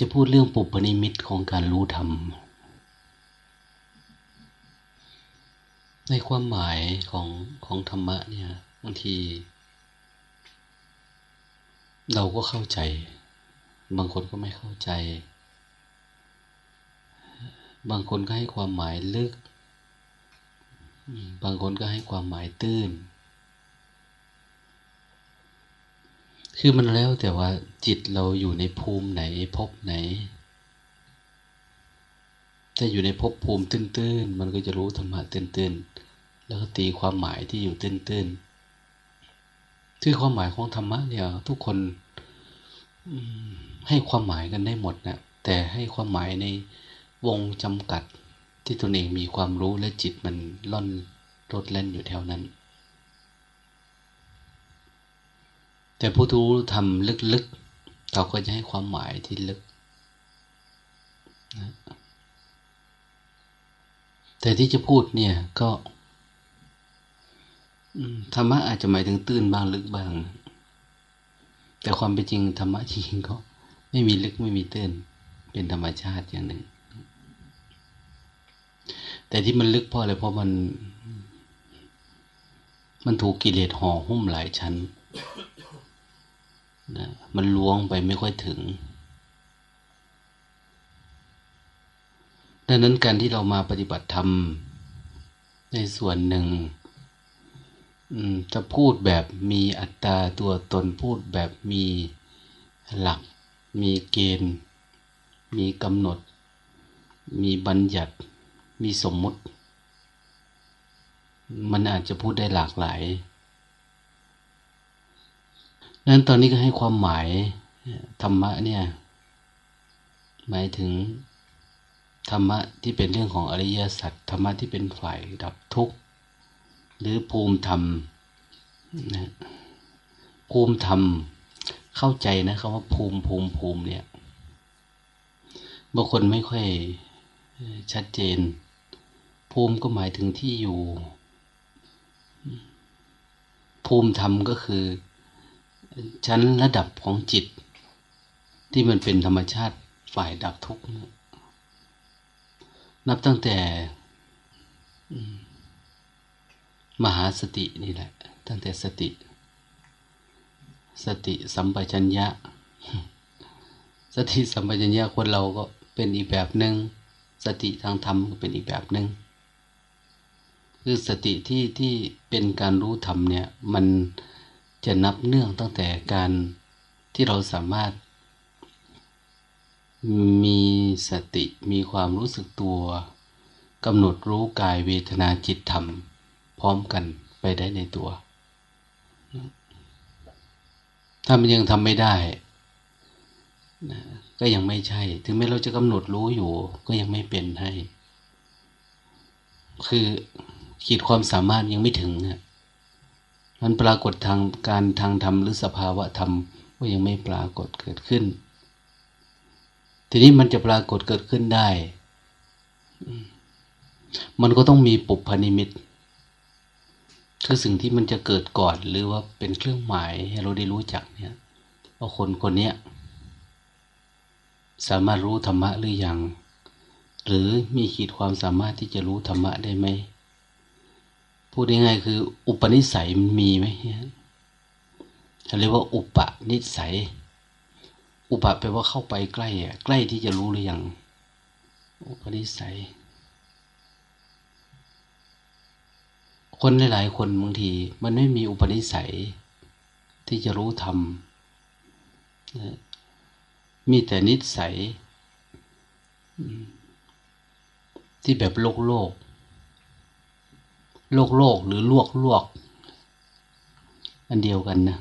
จะพูดเรื่องปุปนิมิตของการรู้ธรรม ในความหมายของของธรรมะเนี่ยบางที เราก็เข้าใจ บางคนก็ไม่เข้าใจ บางคนก็ให้ความหมายลึก บางคนก็ให้ความหมายตื้น คือมันแล้วแต่ว่าจิตเราอยู่ในภูมิไหนพบไหน ถ้าอยู่ในภพภูมิตื้นๆ มันก็จะรู้ธรรมะตื้นๆ แล้วก็ตีความหมายที่อยู่ตื้นๆ คือความหมายของธรรมะเนี่ย ทุกคนให้ความหมายกันได้หมดนะ แต่ให้ความหมายในวงจำกัดที่ตนเองมีความรู้และจิตมันล่อนรดเล่นอยู่แถวนั้น แต่ผู้รู้ทำลึกๆ เขาก็จะให้ความหมายที่ลึกนะแต่ที่จะพูดเนี่ยก็ธรรมะอาจจะหมายถึงตื้นบ้างลึกบ้าง แต่ความเป็นจริงธรรมะจริงก็ไม่มีลึกไม่มีตื้น เป็นธรรมชาติอย่างหนึ่ง แต่ที่มันลึกเพราะอะไรเพราะมัน มันถูกกิเลสห่อหุ้มหลายชั้น นะมันล้วงไปไม่ค่อยถึง ดังนั้นการที่เรามาปฏิบัติธรรม ในส่วนหนึ่งจะพูดแบบมีอัตราตัวตนพูดแบบมีหลัก มีเกณฑ์ มีกำหนด มีบัญญัติ มีสมมุติ มันอาจจะพูดได้หลากหลาย นั้นตอนนี้ก็ให้ความหมายธรรมะเนี่ย หมายถึงธรรมะที่เป็นเรื่องของอริยสัจธรรมะที่เป็นฝ่ายดับทุกข์ หรือภูมิธรรมนะภูมิธรรมเข้าใจนะคำว่าภูมิภูมิภูมิเนี่ยบางคนไม่ค่อยชัดเจน ภูมิก็หมายถึงที่อยู่ ภูมิธรรมก็คือ ชั้นระดับของจิต ที่มันเป็นธรรมชาติฝ่ายดับทุกข์นับตั้งแต่มหาสตินี่แหละ ตั้งแต่สติ สติสัมปชัญญะ สติสัมปชัญญะคนเราก็เป็นอีกแบบหนึ่งสติทางธรรมก็เป็นอีกแบบหนึ่งคือสติที่ที่เป็นการรู้ธรรมเนี่ย มัน จะนับเนื่องตั้งแต่การที่เราสามารถ มีสติมีความรู้สึกตัวกำหนดรู้กายเวทนาจิตธรรม พร้อมกันไปได้ในตัว ถ้ามันยังทำไม่ได้ก็ยังไม่ใช่ ถึงแม้เราจะกำหนดรู้อยู่ ก็ยังไม่เป็นให้ คือขีดความสามารถยังไม่ถึงนะ มันปรากฏทางการทางธรรมหรือสภาวะธรรมก็ยังไม่ปรากฏเกิดขึ้น ทีนี้มันจะปรากฏเกิดขึ้นได้ มันก็ต้องมีปุพพนิมิตคือสิ่งที่มันจะเกิดก่อนหรือว่าเป็นเครื่องหมายให้เราได้รู้จักเนี่ยว่าคนคนนี้สามารถรู้ธรรมะหรือยัง หรือมีขีดความสามารถที่จะรู้ธรรมะได้ไหม พูดง่ายๆคือ อุปนิสัยมันมีไหมเรียกว่าอุปนิสัย อุปแปลว่าเข้าไปใกล้อะใกล้ที่จะรู้หรือยัง อุปนิสัย คนหลายๆคนบางที มันไม่มีอุปนิสัย ที่จะรู้ธรรมมีแต่นิสัยที่แบบโลกโลก โลกโลกหรือลวกลวกอันเดียวกันนะ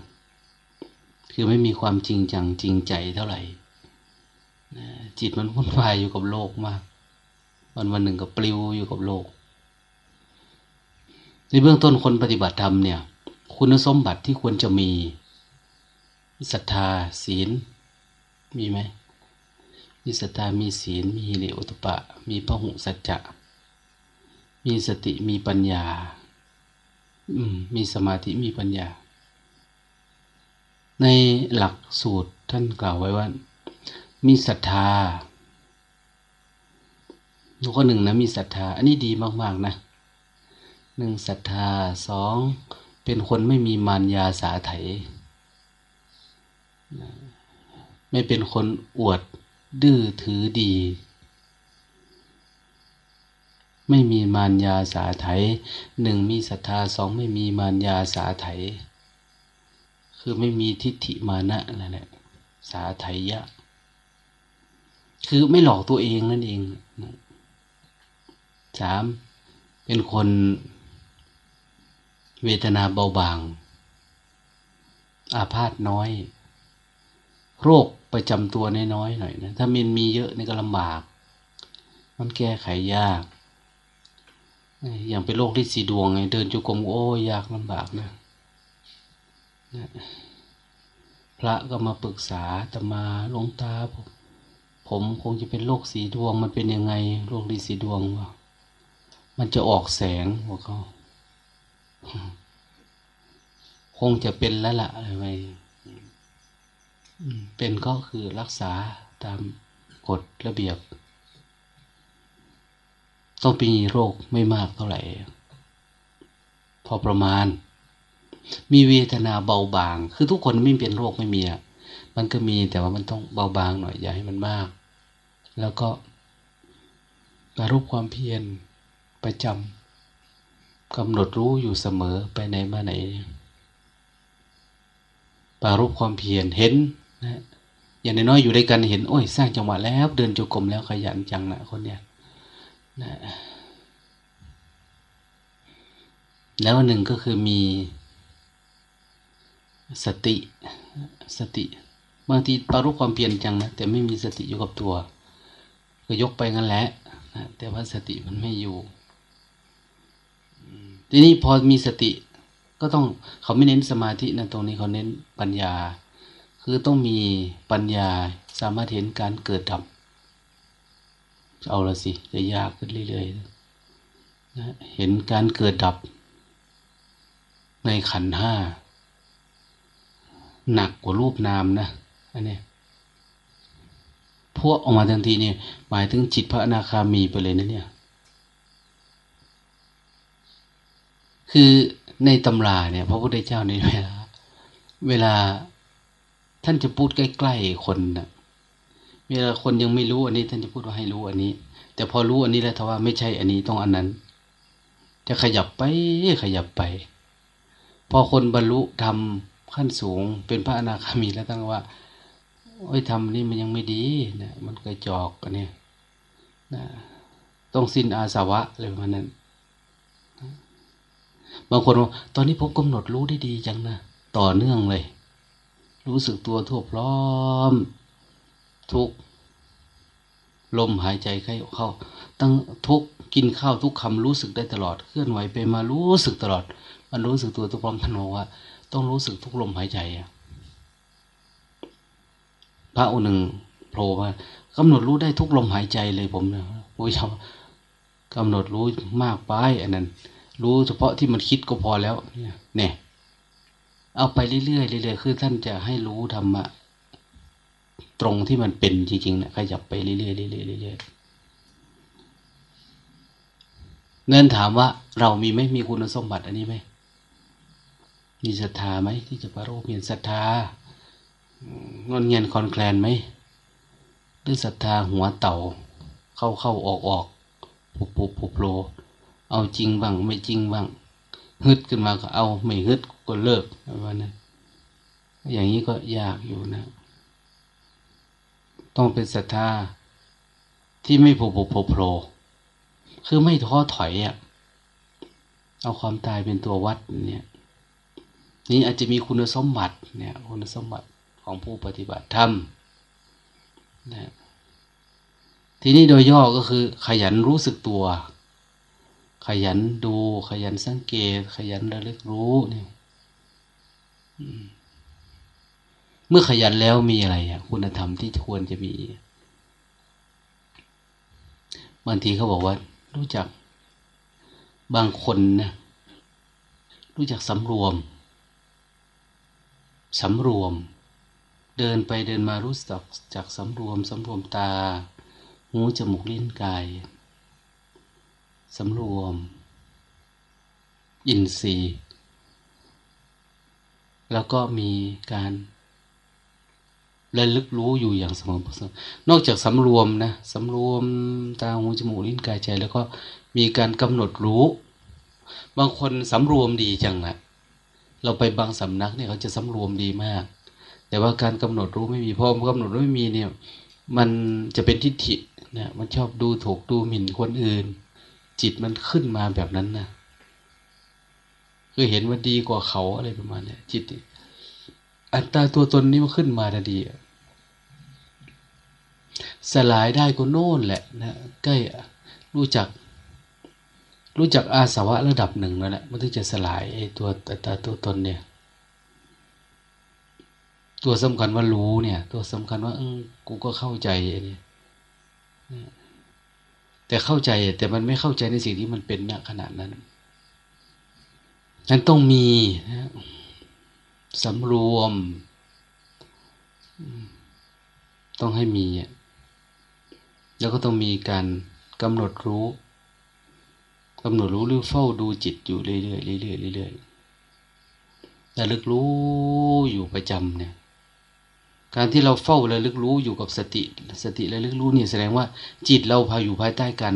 คือไม่มีความจริงจังจริงใจเท่าไหร่จิตมันวุ่นวายอยู่กับโลกมาก วันวันหนึ่งก็ปลิวอยู่กับโลก ในเบื้องต้นคนปฏิบัติธรรมเนี่ย คุณสมบัติที่ควรจะมีศรัทธาศีล มีไหมมีศรัทธามีศีล มีเิโอตุปะ มีพระหุสัจจะ มีสติมีปัญญา อืม มีสมาธิมีปัญญา ในหลักสูตรท่านกล่าวไว้ว่า มีศรัทธาข้อหนึ่งนะมีศรัทธา อันนี้ดีมาก ๆ นะหนึ่งศรัทธาสองเป็นคนไม่มีมารยาสาไถ ไม่เป็นคนอวดดื้อถือดี ไม่มีมารยาสาไถหนึ่งมีศรัทธาสองไม่มีมารยาสาไถ คือไม่มีทิฏฐิมานะนั่นแหละสาไถยะ คือไม่หลอกตัวเองนั่นเองสามเป็นคนเวทนาเบาบาง อาพาธน้อย โรคประจำตัวน้อยๆหน่อยนะ ถ้ามันมีเยอะนี่ก็ลำบาก มันแก้ไขยาก อย่างเป็นโรคที่สีดวงไงเดินจุกรมโอ้ยากลำบากนะ พระก็มาปรึกษาตมาหลวงตาผมผมคงจะเป็นโรคสีดวงมันเป็นยังไงโรคดีสีดวงวะมันจะออกแสงหัวเขาคงจะเป็นแล้วละอะไรเป็นก็คือรักษาตามกฎระเบียบ ต้องมีโรคไม่มากเท่าไหร่ พอประมาณ มีเวทนาเบาบาง คือทุกคนไม่เป็นโรคไม่มีอะมันก็มีแต่ว่ามันต้องเบาบางหน่อยอย่าให้มันมาก แล้วก็การรูปความเพียรประจำกำหนดรู้อยู่เสมอไปไหนมาไหนปารูปความเพียรเห็นนะอย่างน้อยๆอยู่ด้วยกันเห็น โอ้ย สร้างจังหวะแล้ว เดินจุกรมแล้วขยันจังนะคนเนี้ย นะแล้วหนึ่งก็คือมีสติสติ บางทีปารุความเพียรจังนะแต่ไม่มีสติอยู่กับตัว ก็ยกไปงั้นแหละนะแต่ว่าสติมันไม่อยู่ ทีนี้พอมีสติ ก็ต้องเขาไม่เน้นสมาธินะตรงนี้เขาเน้นปัญญา คือต้องมีปัญญาสามารถเห็นการเกิดดับ เอาละสิจะยากขึ้นเรื่อยๆนะเห็นการเกิดดับ ในขันห้าหนักกว่ารูปนามนะอันนี้พวกออกมาทันทีเนี่ย หมายถึงจิตพระอนาคามีไปเลยนะเนี่ย คือในตำราเนี่ย พระพุทธเจ้าในเวลา เวลาท่านจะพูดใกล้ ๆ คนนะ เวลาคนยังไม่รู้อันนี้ท่านจะพูดว่าให้รู้อันนี้ แต่พอรู้อันนี้แล้วถ้าว่าไม่ใช่อันนี้ต้องอันนั้น จะขยับไปขยับไป พอคนบรรลุทำขั้นสูง เป็นพระอนาคามีแล้วตั้งว่าโอ้ยทำนี่มันยังไม่ดีนะมันกระจอกอันนี้นะต้องสิ้นอาสวะเลยประมาณนั้นบางคนว่าตอนนี้ผมกำหนดรู้ได้ดีจังนะต่อเนื่องเลย รู้สึกตัวทั่วพร้อม ทุกลมหายใจเข้าเข้าตั้งทุกกินข้าวทุกคำรู้สึกได้ตลอด เคลื่อนไหวไปมารู้สึกตลอด มันรู้สึกตัวทุกพร้อมท่านบอกว่า ต้องรู้สึกทุกลมหายใจอะพระองค์หนึ่งโผล่มากำหนดรู้ได้ทุกลมหายใจเลยผมนะโอ้ยชาวกำหนดรู้มากไปอันนั้น รู้เฉพาะที่มันคิดก็พอแล้วเนี่ย เอาไปเรื่อยๆเรื่อยๆคือท่านจะให้รู้ธรรมะ ตรงที่มันเป็นจริงๆนะขยับไปเรื่อยๆเรื่อยๆเรื่อยๆนั่นถามว่าเรามีไหมมีคุณสมบัติอันนี้ไหมมีศรัทธาไหมที่จะประโรมีศรัทธางอนเงียนคอนแคลนไหมหรือศรัทธาหัวเต่า เข้าเข้าออกออกปุบปุบปุบโลเอาจริงบ้างไม่จริงบ้างฮึดขึ้นมาก็เอาไม่ฮึดก็เลิกว่านั้นอย่างนี้ก็ยากอยู่นะ ต้องเป็นศรัทธาที่ไม่โผล่โผล่โผล่คือไม่ท้อถอยอะ เอาความตายเป็นตัววัดเนี่ย นี่อาจจะมีคุณสมบัติเนี่ย คุณสมบัติของผู้ปฏิบัติธรรมนะทีนี้โดยย่อก็คือ ขยันรู้สึกตัว ขยันดู ขยันสังเกต ขยันระลึกรู้เนี่ย เมื่อขยันแล้วมีอะไรอะ คุณธรรมที่ควรจะมี บางทีเขาบอกว่า รู้จักบางคนนะรู้จักสำรวมสำรวม เดินไปเดินมารู้สึกจากสำรวมสำรวมตา หูจมูกลิ้นกายสำรวม อินทรีย์ แล้วก็มีการ ระลึกรู้อยู่อย่างสม่ำเสมอนอกจากสำรวมนะสำรวมตาหูจมูกลิ้นกายใจ แล้วก็มีการกำหนดรู้ บางคนสำรวมดีจังอะเราไปบางสำนักเนี่ยเขาจะสำรวมดีมาก แต่ว่าการกำหนดรู้ไม่มีพอกำหนดรู้ไม่มีเนี่ยมันจะเป็นทิฏฐินะมันชอบดูถูกดูหมิ่นคนอื่น จิตมันขึ้นมาแบบนั้นนะคือเห็นว่าดีกว่าเขาอะไรประมาณเนี้ยจิต อัตตาตัวตนนี้มันขึ้นมาทันทีสลายได้ก็โน่นแหละนะใกล้รู้จัก รู้จักอาสวะระดับหนึ่งแล้วแหละมันถึงจะสลายไอ้ตัวอัตตาตัวตนเนี่ย ตัวสำคัญว่ารู้เนี่ย ตัวสำคัญว่าเออกูก็เข้าใจเนี่ยแต่เข้าใจแต่มันไม่เข้าใจในสิ่งที่มันเป็นณขนาดนั้นนั้นต้องมีนะ สำรวม ต้องให้มี แล้วก็ต้องมีการกำหนดรู้กำหนดรู้หรือเฝ้าดูจิตอยู่เรื่อยๆเรื่อยๆเรื่อยๆแต่ลึกรู้อยู่ประจำเนี่ย การที่เราเฝ้าระลึกรู้อยู่กับสติ สติระลึกรู้เนี่ยแสดงว่า จิตเราพาอยู่ภายใต้การ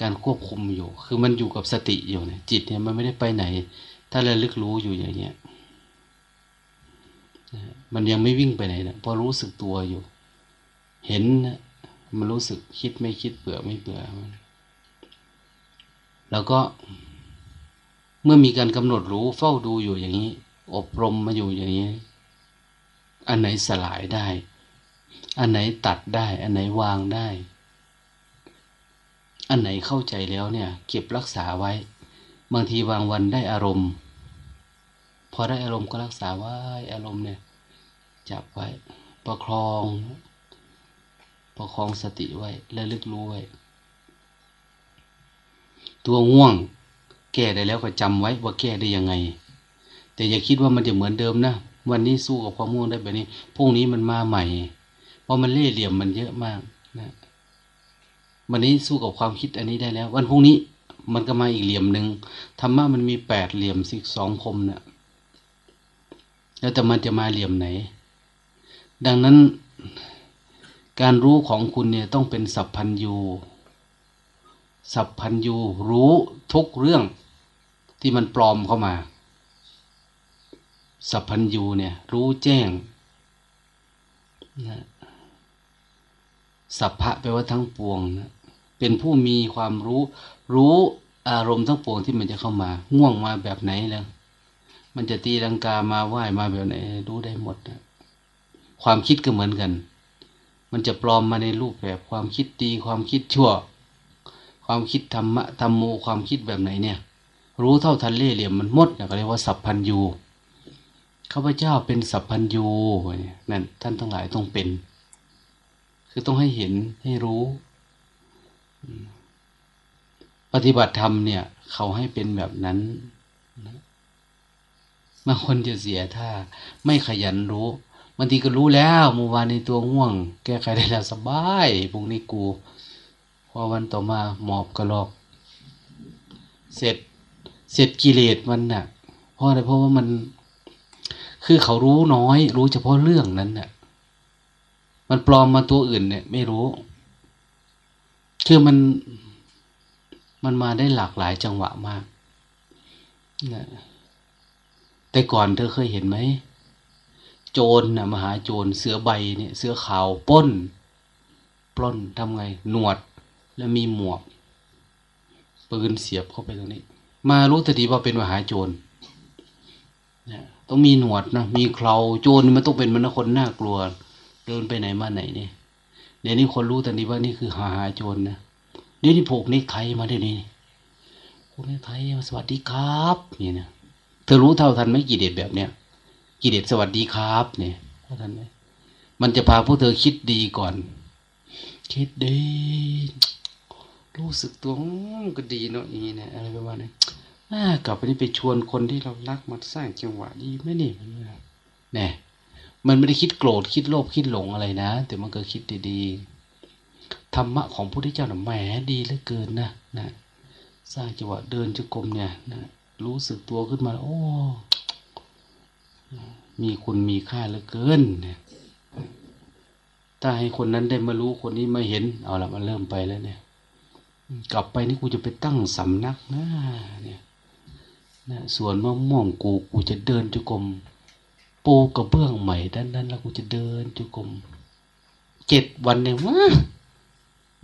การควบคุมอยู่ คือมันอยู่กับสติอยู่เนี่ยจิตเนี่ยมันไม่ได้ไปไหน ถ้าระลึกรู้อยู่อย่างเงี้ย มันยังไม่วิ่งไปไหนนะพอรู้สึกตัวอยู่ เห็นนะมันรู้สึกคิดไม่คิดเบื่อไม่เบื่อแล้วก็ เมื่อมีการกำหนดรู้เฝ้าดูอยู่อย่างนี้ อบรมมาอยู่อย่างนี้ อันไหนสลายได้ อันไหนตัดได้ อันไหนวางได้ อันไหนเข้าใจแล้วเนี่ย เก็บรักษาไว้ บางทีวางวันได้อารมณ์ พอได้อารมณ์ก็รักษาไว้อารมณ์เนี่ยจับไว้ประคอง ประคองสติไว้และลึกรู้ไว้ ตัวง่วง แก้ได้แล้วก็จำไว้ว่าแก้ได้ยังไง แต่อย่าคิดว่ามันจะเหมือนเดิมนะวันนี้สู้กับความง่วงได้แบบนี้พรุ่งนี้มันมาใหม่ เพราะมันเล่เหลี่ยมมันเยอะมากนะวันนี้สู้กับความคิดอันนี้ได้แล้ว วันพรุ่งนี้มันก็มาอีกเหลี่ยมหนึ่งธรรมะมันมีแปดเหลี่ยมสิบสองคมเนะี่ย แล้วแต่มันจะมาเหลี่ยมไหน ดังนั้นการรู้ของคุณเนี่ยต้องเป็นสัพพัญญูสัพพัญญูรู้ทุกเรื่องที่มันปลอมเข้ามา สัพพัญญูเนี่ยรู้แจ้งนะสัพพะแปลว่าทั้งปวงนะเป็นผู้มีความรู้ รู้อารมณ์ทั้งปวงที่มันจะเข้ามา ง่วงมาแบบไหนแล้ว มันจะตีรังกามาไหวมาแบบไหนรู้ได้หมดนะความคิดก็เหมือนกัน มันจะปลอมมาในรูปแบบ ความคิดดีความคิดชั่ว ความคิดธรรมะธรรมโมความคิดแบบไหนเนี่ย รู้เท่าทันเล่เหลี่ยมมันหมดนะก็เรียกว่าสัพพัญญูข้าพเจ้าเป็นสัพพัญญูนั่นท่านทั้งหลายต้องเป็น คือต้องให้เห็นให้รู้ ปฏิบัติธรรมเนี่ย เขาให้เป็นแบบนั้น บางคนจะเสียท่า ไม่ขยันรู้บางทีก็รู้แล้วเมื่อวานในตัวง่วง แก้ไขได้แล้วสบายพรุ่งนี้กูพอวันต่อมาหมอบกระลอก เสร็จเสร็จกิเลสมันน่ะ เพราะอะไรเพราะว่ามัน คือเขารู้น้อย รู้เฉพาะเรื่องนั้นน่ะ มันปลอมมาตัวอื่นเนี่ย ไม่รู้คือมันมันมาได้หลากหลายจังหวะมากนะ แต่ก่อนเธอเคยเห็นไหม โจรนะมหาโจรเสือใบเนี่ย เสือขาวป้น ปล้นทำไง หนวดแล้วมีหมวก ปืนเสียบเข้าไปตรงนี้ มารู้ทันทีว่าเป็นมหาโจรนะต้องมีหนวดนะมีเคราโจรมันต้องเป็นมันคนน่ากลัว เดินไปไหนมาไหนเนี่ยเดี๋ยวนี้คนรู้ทันทีว่านี่คือหาหาโจรนะเดี๋ยวนี้ผูกนี่ใครมาเดี๋ยวนี้ผูกนี่ใครมาสวัสดีครับนี่นะเธ อรู้เท่าทันไหมกี่เด็ดแบบเนี้ยกิเลสสวัสดีครับ เนี่ยท่านไหมมันจะพาพวกเธอคิดดีก่อน คิดดี รู้สึกตัวก็ดีเนาะอย่างนี้นะอะไรประมาณนี้กลับไปนี่ไปชวนคนที่เรารักมาสร้างจังหวะดีไหมนี่แน่มันไม่ได้คิดโกรธคิดโลภคิดหลงอะไรนะ แต่มันก็คิดดีๆธรรมะของพระพุทธเจ้าน่ะแหมดีเหลือเกินนะนะสร้างจังหวะเดินจุกรมเนี่ยนะ รู้สึกตัวขึ้นมา โอ้ มีคุณมีค่าเหลือเกินเนี่ยถ้าให้คนนั้นได้มารู้คนนี้มาเห็น เอาละมันเริ่มไปแล้วเนี่ย กลับไปนี่กูจะไปตั้งสำนักนะเนี่ยนะส่วนมะม่วงกูกูจะเดินจุกรมปูกระเบื้องใหม่ด้านนั้น แล้วกูจะเดินจุกรมเจ็ดวันเนี่ยว่า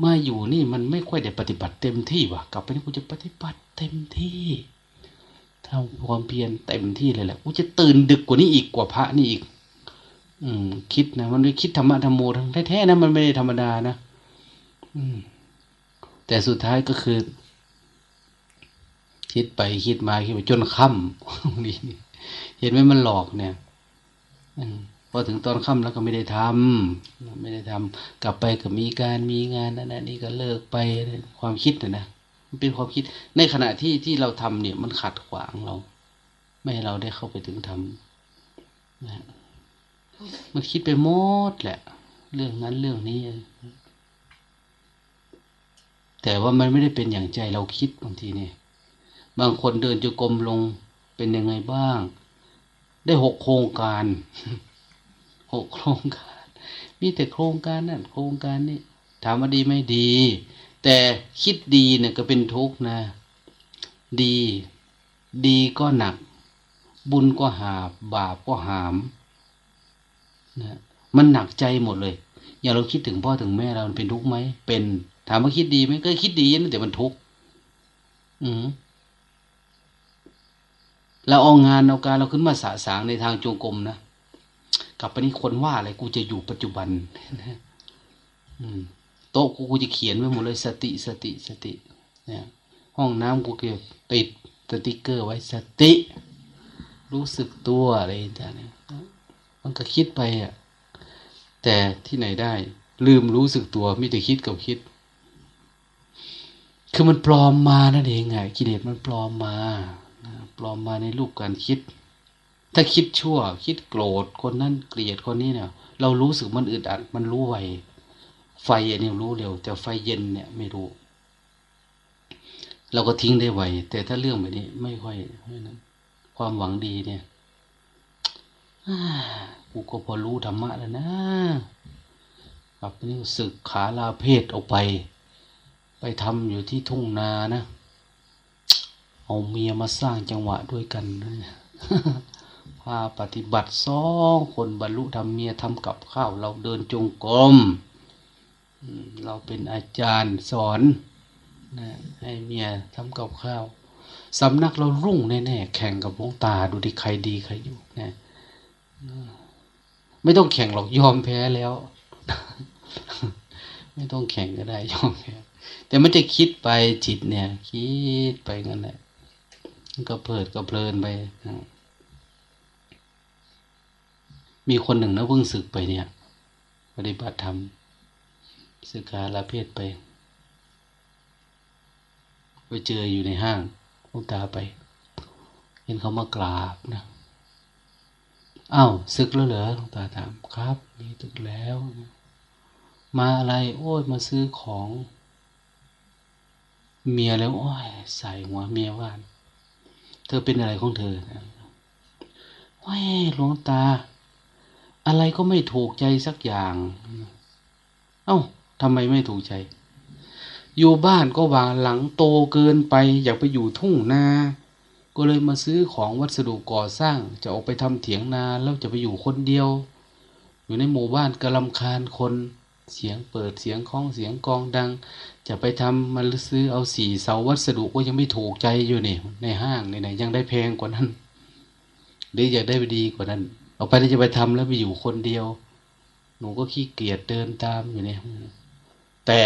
มาอยู่นี่มันไม่ค่อยได้ปฏิบัติเต็มที่ว่ะ กลับไปนี่กูจะปฏิบัติเต็มที่ ทำความเพียรเต็มที่เลยแหละกูจะตื่นดึกกว่านี้อีกกว่าพระนี่อีก อืม คิดนะมันไม่คิดธรรมะธรรมโมทั้งแท้ๆนะมันไม่ได้ธรรมดานะอืม แต่สุดท้ายก็คือ คิดไปคิดมาคิดไปจนค่ำนี่เห็นไหมมันหลอกเนี่ยอพอถึงตอนค่ำแล้วก็ไม่ได้ทำไม่ได้ทำกลับไปก็มีการมีงานนั่นนี่ก็เลิกไปความคิดนะนะ มันเป็นความคิด ในขณะที่ที่เราทำเนี่ย มันขัดขวางเรา ไม่ให้เราได้เข้าไปถึงธรรมนะมันคิดไปหมดแหละ เรื่องนั้นเรื่องนี้ แต่ว่ามันไม่ได้เป็นอย่างใจเราคิดบางทีเนี่ย บางคนเดินจุกรมลงเป็นยังไงบ้าง ได้หกโครงการหกโครงการ มีแต่โครงการนั่นโครงการนี้ถามว่าดีไม่ดี แต่คิดดีเนี่ยก็เป็นทุกข์นะ ดี ดีก็หนัก บุญก็หาบบาปก็หามนะมันหนักใจหมดเลย อย่าเราคิดถึงพ่อถึงแม่เราเป็นทุกข์ไหมเป็นถามว่าคิดดีไหมก็คิดดีนะแต่มันทุกข์อืมเราเอางานเอาการเราขึ้นมาสะสางในทางจงกรมนะกลับไปนี่คนว่าอะไรกูจะอยู่ปัจจุบันนะ โต๊ะกูกูจะเขียนไว้หมดเลยสติสติสติเนี่ยห้องน้ำกูเก็บติดสติกเกอร์ไว้สติ รู้สึกตัวอะไรต่างเนี่ยมันก็คิดไปอะแต่ที่ไหนได้ ลืมรู้สึกตัวมีแต่คิดกับคิด คือมันปลอมมานั่นเองไงกิเลสมันปลอมมาปลอมมาในรูปการคิด ถ้าคิดชั่ว คิดโกรธคนนั้นเกลียดคนนี้เนี่ย เรารู้สึกมันอึดอัดมันรู้ไว ไฟอันนี้รู้เร็ว แต่ไฟเย็นเนี่ยไม่รู้ เราก็ทิ้งได้ไวแต่ถ้าเรื่องแบบนี้ไม่ค่อยไม่นั้นความหวังดีเนี่ยกูก็พอรู้ธรรมะแล้วนะกับนี่ศึกขาลาเพศออกไป ไปทำอยู่ที่ทุ่งนานะเอาเมียมาสร้างจังหวะด้วยกันนะพาปฏิบัติสองคนบรรลุทำเมียทำกับข้าว เราเดินจงกรม เราเป็นอาจารย์สอนนะให้เมียทำกับข้าวสำนักเรารุ่งแน่ๆแข่งกับหลวงตาดูดิใครดีใครอยู่นะไม่ต้องแข่งหรอกยอมแพ้แล้ว ไม่ต้องแข่งก็ได้ยอมแพ้แต่มันจะคิดไปจิตเนี่ย คิดไปงั้นแหละก็เพิดก็เพลินไปมีคนหนึ่งนะเพิ่งศึกไปเนี่ย ปฏิบัติธรรม ศึกษาลาเพศไป ไปเจออยู่ในห้างลูกตาไป เห็นเขามากราบนะอ้าวศึกแล้วเหรอหลูกตาถามครับมีศึกแล้ว มาอะไร โอ้ยมาซื้อของ เมียแล้วโอ้ยใส่หัวเมียว่านเธอเป็นอะไรของเธอว้าหลวงตา อะไรก็ไม่ถูกใจสักอย่าง เอา้า ทำไมไม่ถูกใจ อยู่บ้านก็วางหลังโตเกินไป อยากไปอยู่ทุ่งนา ก็เลยมาซื้อของวัสดุก่อสร้าง จะออกไปทำเถียงนาแล้วจะไปอยู่คนเดียว อยู่ในหมู่บ้านกระลำคาญคนเสียงเปิดเสียงคล้องเสียงกองดัง จะไปทำมันซื้อเอาสี่เสาวัสดุก็ยังไม่ถูกใจอยู่นี่ในห้างนี่ไหนยังได้แพงกว่านั้นหรืออยากได้ไปดีกว่านั้นออกไปแล้วจะไปทำแล้วไปอยู่คนเดียว หนูก็ขี้เกียจเดินตามอยู่เนี่ย แต่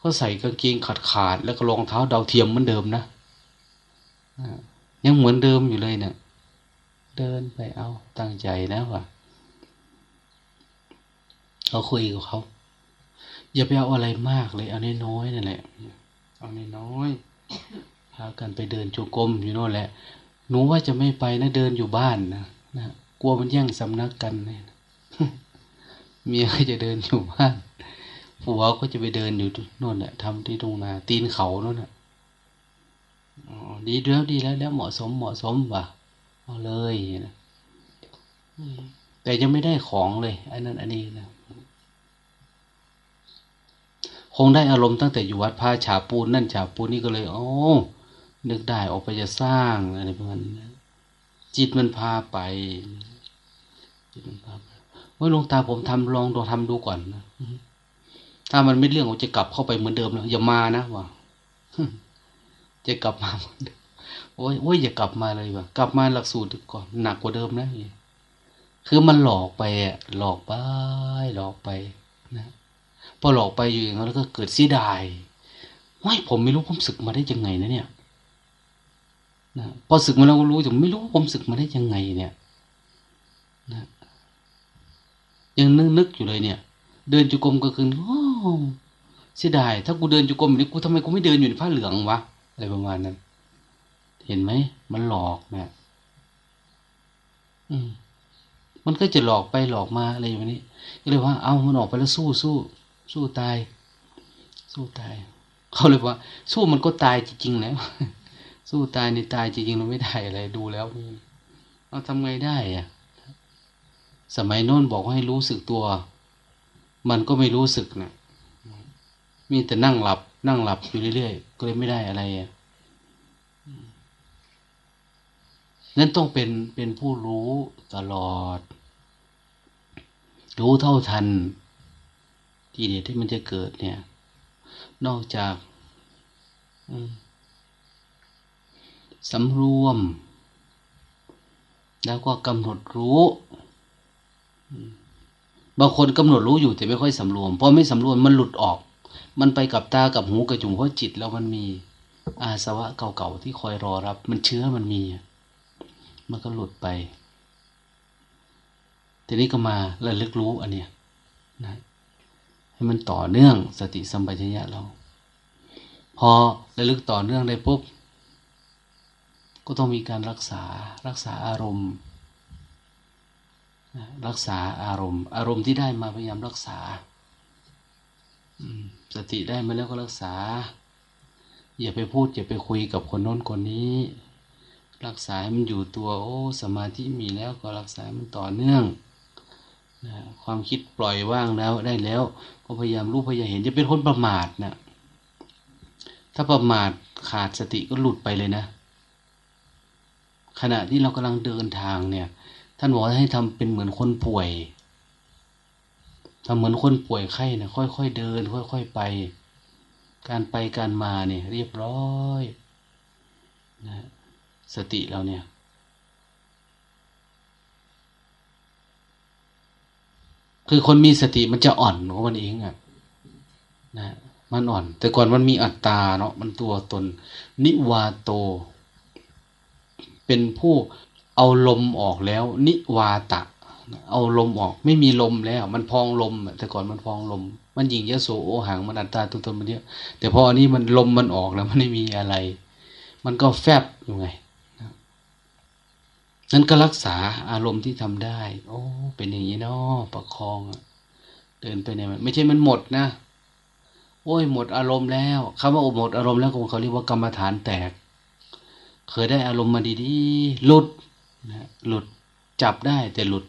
ก็ใส่กางเกงขาดขาดแล้วก็รองเท้าดาวเทียมเหมือนเดิมนะยังเหมือนเดิมอยู่เลยเนะี่ยเดินไปเอาตั้งใจนะว่ะเราคุยกับเขาอย่าไปเอาอะไรมากเลย เอาน้อยๆนั่นแหละ เอาน้อยๆพากันไปเดินจงกรมอยู่โน่นแหละ หนูว่าจะไม่ไปนะเดินอยู่บ้านนะนะกลัวมันแย่งสำนักกันเนี่ยเมียก็จะเดินอยู่บ้าน ผัวก็จะไปเดินอยู่นู่นแหละทำที่ตรงนาตีนเขาโน่นแหละอ๋อดีแล้วดีแล้วแล้วเหมาะสมเหมาะสมว่ะเอาเลยนะแต่ยังไม่ได้ของเลยอันนั้นอันนี้นะคงได้อารมณ์ตั้งแต่อยู่วัดพาฉาปูนนั่นฉาปูนนี่ก็เลย โอ้นึกได้ออกไปจะสร้างอะไรประมาณนี้จิตมันพาไปจิตมันพาไปว่าลงตาผมทำลองลองทำดูก่อนนะ มันไม่เรื่องผมจะกลับเข้าไปเหมือนเดิมนะอย่ามานะว่าจะกลับมาโอ้ยโอ้ยอย่ากลับมาเลยว่ะกลับมาหลักสูตรก่อนหนักกว่าเดิมนะคือมันหลอกไปอะหลอกไปหลอกไปนะพอหลอกไปอยู่อย่างนั้นแล้วก็เกิดเสียดายว่ผมไม่รู้ผมศึกมาได้ยังไงนะเนี่ยนะพอศึกมาแล้วก็รู้แต่ไม่รู้ผมศึกมาได้ยังไงเนี่ยนะยังนึกนึกอยู่เลยเนี่ย เดินจุกรมก็คือโอ้เสียดาย ถ้ากูเดินจุกรมนี่กูทำไมกูไม่เดินอยู่ในผ้าเหลืองวะอะไรประมาณนั้น เห็นไหมมันหลอกนะอืมมันก็จะหลอกไปหลอกมาอะไรอย่างนี้ก็เลยว่า เอามันออกไปแล้วสู้สู้สู้ตาย สู้ตายเขาเลยว่า สู้มันก็ตายจริงๆแล้วสู้ตายในตายจริงๆเราไม่ได้อะไรดูแล้วเราทำไงได้อะสมัยโน้นบอกให้รู้สึกตัว มันก็ไม่รู้สึกนะมีแต่นั่งหลับ นั่งหลับอยู่เรื่อยๆก็เลยไม่ได้อะไรนั่นต้องเป็นเป็นผู้รู้ตลอด รู้เท่าทันกิเลสที่มันจะเกิดเนี่ย นอกจากสำรวม แล้วก็กำหนดรู้ บางคนกำหนดรู้อยู่แต่ไม่ค่อยสำรวมเพราะไม่สำรวมมันหลุดออก มันไปกับตากับหูกับจุ่มเพราะจิตแล้วมันมีอาสวะเก่าๆที่คอยรอรับ มันเชื้อมันมี มันก็หลุดไป ทีนี้ก็มาระลึกรู้อันเนี้ยนะให้มันต่อเนื่องสติสัมปชัญญะเรา พอระลึกต่อเนื่องได้ปุ๊บก็ต้องมีการรักษารักษาอารมณ์ รักษาอารมณ์ อารมณ์ที่ได้มาพยายามรักษาสติได้มาแล้วก็รักษา อย่าไปพูดอย่าไปคุยกับคนโน้นคนนี้ รักษาให้มันอยู่ตัวโอ้สมาธิมีแล้วก็รักษามันต่อเนื่องนะความคิดปล่อยว่างแล้วได้แล้ว ก็พยายามรู้พยายามเห็นจะเป็นคนประมาทนะถ้าประมาทขาดสติก็หลุดไปเลยนะ ขณะที่เรากำลังเดินทางเนี่ย ท่านบอกให้ทำเป็นเหมือนคนป่วยทำเหมือนคนป่วยไข้นะค่อยๆเดิน ค่อย ๆไป การไปการมาเนี่ย เรียบร้อยนะสติเราเนี่ย คือคนมีสติมันจะอ่อนของมันเองอะ่ะนะมันอ่อน แต่ก่อนมันมีอัตตาเนาะมันตัวตน นิวาโต เป็นผู้ เอาลมออกแล้ว นิวาตะ เอาลมออก ไม่มีลมแล้ว มันพองลมแต่ก่อนมันพองลม มันยิงยะโสโอหังมันอัตตาตุตนมันเยอะแต่พออันนี้มันลมมันออกแล้วมันไม่มีอะไร มันก็แฟบอยู่ไงนั้นก็รักษาอารมณ์ที่ทำได้ โอ้ เป็นอย่างนี้เนาะประคองเดินไปเนี่ยไม่ใช่มันหมดนะ โอ้ยหมดอารมณ์แล้วคำว่าหมดอารมณ์แล้วเขาเรียกว่ากรรมฐานแตก เคยได้อารมณ์มาดีๆหลุด นะหลุดจับได้แต่หลุด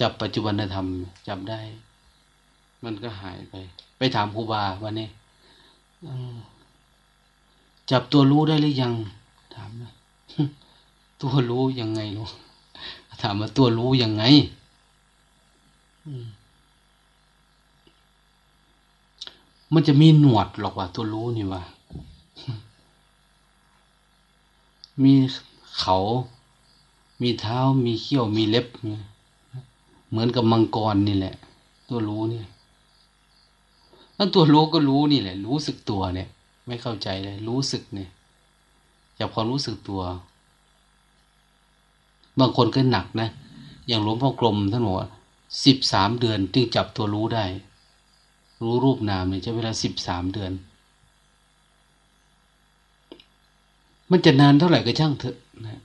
จับปัจจุบันธรรม จับได้ มันก็หายไป ไปถามครูบาวันนี้จับตัวรู้ได้หรือยัง ถามนะตัวรู้ยังไงรู้ถามว่าตัวรู้ยังไงมันจะมีหนวดหรอกว่าตัวรู้นี่ว่ามีเขา มีเท้ามีเขี้ยวมีเล็บเหมือนกับมังกรนี่แหละ ตัวรู้เนี่ยแล้วตัวรู้ก็รู้นี่แหละ รู้สึกตัวเนี่ย ไม่เข้าใจเลย รู้สึกเนี่ยจากความรู้สึกตัว บางคนก็หนักนะ อย่างหลวงพ่อกลมท่านบอกว่าสิบสามเดือนจึงจับตัวรู้ได้ รู้รูปนามเนี่ยใช้เวลาสิบสามเดือน มันจะนานเท่าไหร่ก็ช่างเถอะนะ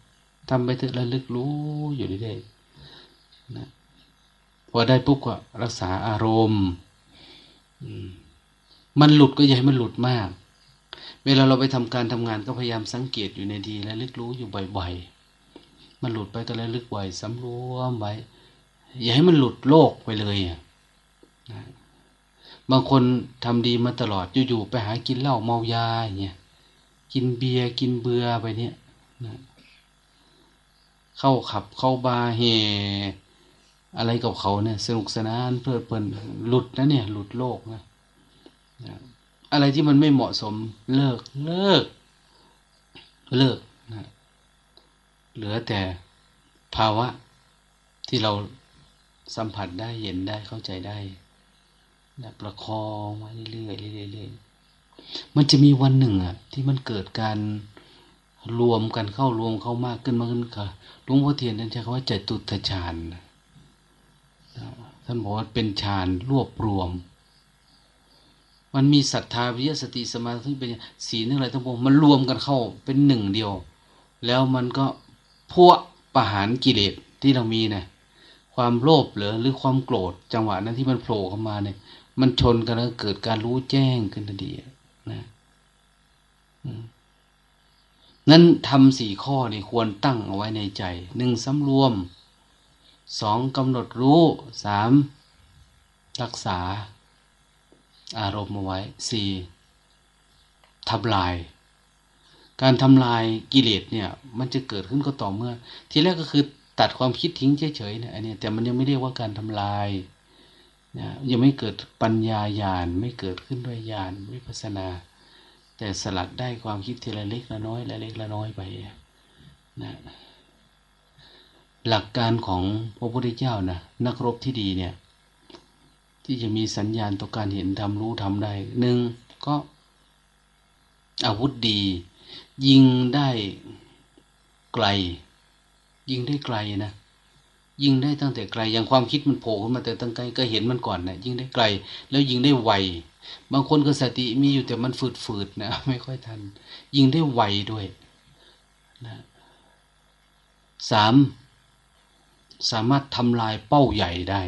ทำไปเถอะระลึกรู้อยู่เรื่อยนะพอได้ปุ๊บก็รักษาอารมณ์มันหลุดก็อย่าให้มันหลุดมาก เวลาเราไปทำการทำงานก็พยายามสังเกตอยู่ในดีและลึกรู้อยู่บ่อยๆ มันหลุดไปก็แล้วลึกไว้สำรวมไว้ อย่าให้มันหลุดโลกไปเลยอะบางคนทำดีมาตลอดอยู่ๆไปหากินเหล้าเมายาอย่างเงี้ยกินเบียร์กินเบื่อไปเนี่ยนะ เข้าผับเข้าบาร์เฮอะไรกับเขาเนี่ยสนุกสนานเพลิดเพลินหลุดนะเนี่ยหลุดโลกนะอะไรที่มันไม่เหมาะสมเลิกเลิก เลิกนะเหลือแต่ภาวะที่เราสัมผัสได้เห็นได้เข้าใจได้นะประคองมาเรื่อยๆเรื่อยๆมันจะมีวันหนึ่งอะที่มันเกิดการรวมกันเข้ารวมเข้ามากขึ้นมากขึ้นค่ะ วงพ่อเทียนท่านใช้คำว่าจตุตฌานท่านบอกว่าเป็นฌานรวบรวม มันมีศรัทธาวิยสติสมาธิเป็นสีนึงอะไรทั้งปวงมันรวมกันเข้าเป็นหนึ่งเดียว แล้วมันก็พวกประหารกิเลสที่เรามีนะความโลภหรือหรือความโกรธจังหวะนั้นที่มันโผล่เข้ามาเนี่ย มันชนกันแล้วเกิดการรู้แจ้งขึ้นทันทีนะ นั้นทำสี่ข้อนี่ควรตั้งเอาไว้ในใจหนึ่งสำรวมสองกำหนดรู้สามรักษา อารมณ์เอาไว้สี่ทำลาย การทำลายกิเลสเนี่ย มันจะเกิดขึ้นก็ต่อเมื่อ ทีแรกก็คือตัดความคิดทิ้งเฉยๆเนี่ยอันนี้แต่มันยังไม่เรียกว่าการทำลายนะยังไม่เกิดปัญญาญาณไม่เกิดขึ้นด้วยญาณวิปัสนา แต่สลัดได้ความคิดทีละเล็กละน้อยละเล็กละน้อยไปนะหลักการของพระพุทธเจ้านะนักรบที่ดีเนี่ย ที่จะมีสัญญาณต่อการเห็นทำรู้ทำได้หนึ่งก็อาวุธดี ยิงได้ไกล ยิงได้ไกลนะยิงได้ตั้งแต่ไกลอย่างความคิดมันโผล่ขึ้นมาแต่ตั้งไกลก็เห็นมันก่อนนะยิงได้ไกล แล้วยิงได้ไว บางคนก็สติมีอยู่แต่มันฝืดๆนะ ไม่ค่อยทัน ยิงได้ไวด้วยนะสามสามารถทำลายเป้าใหญ่ได้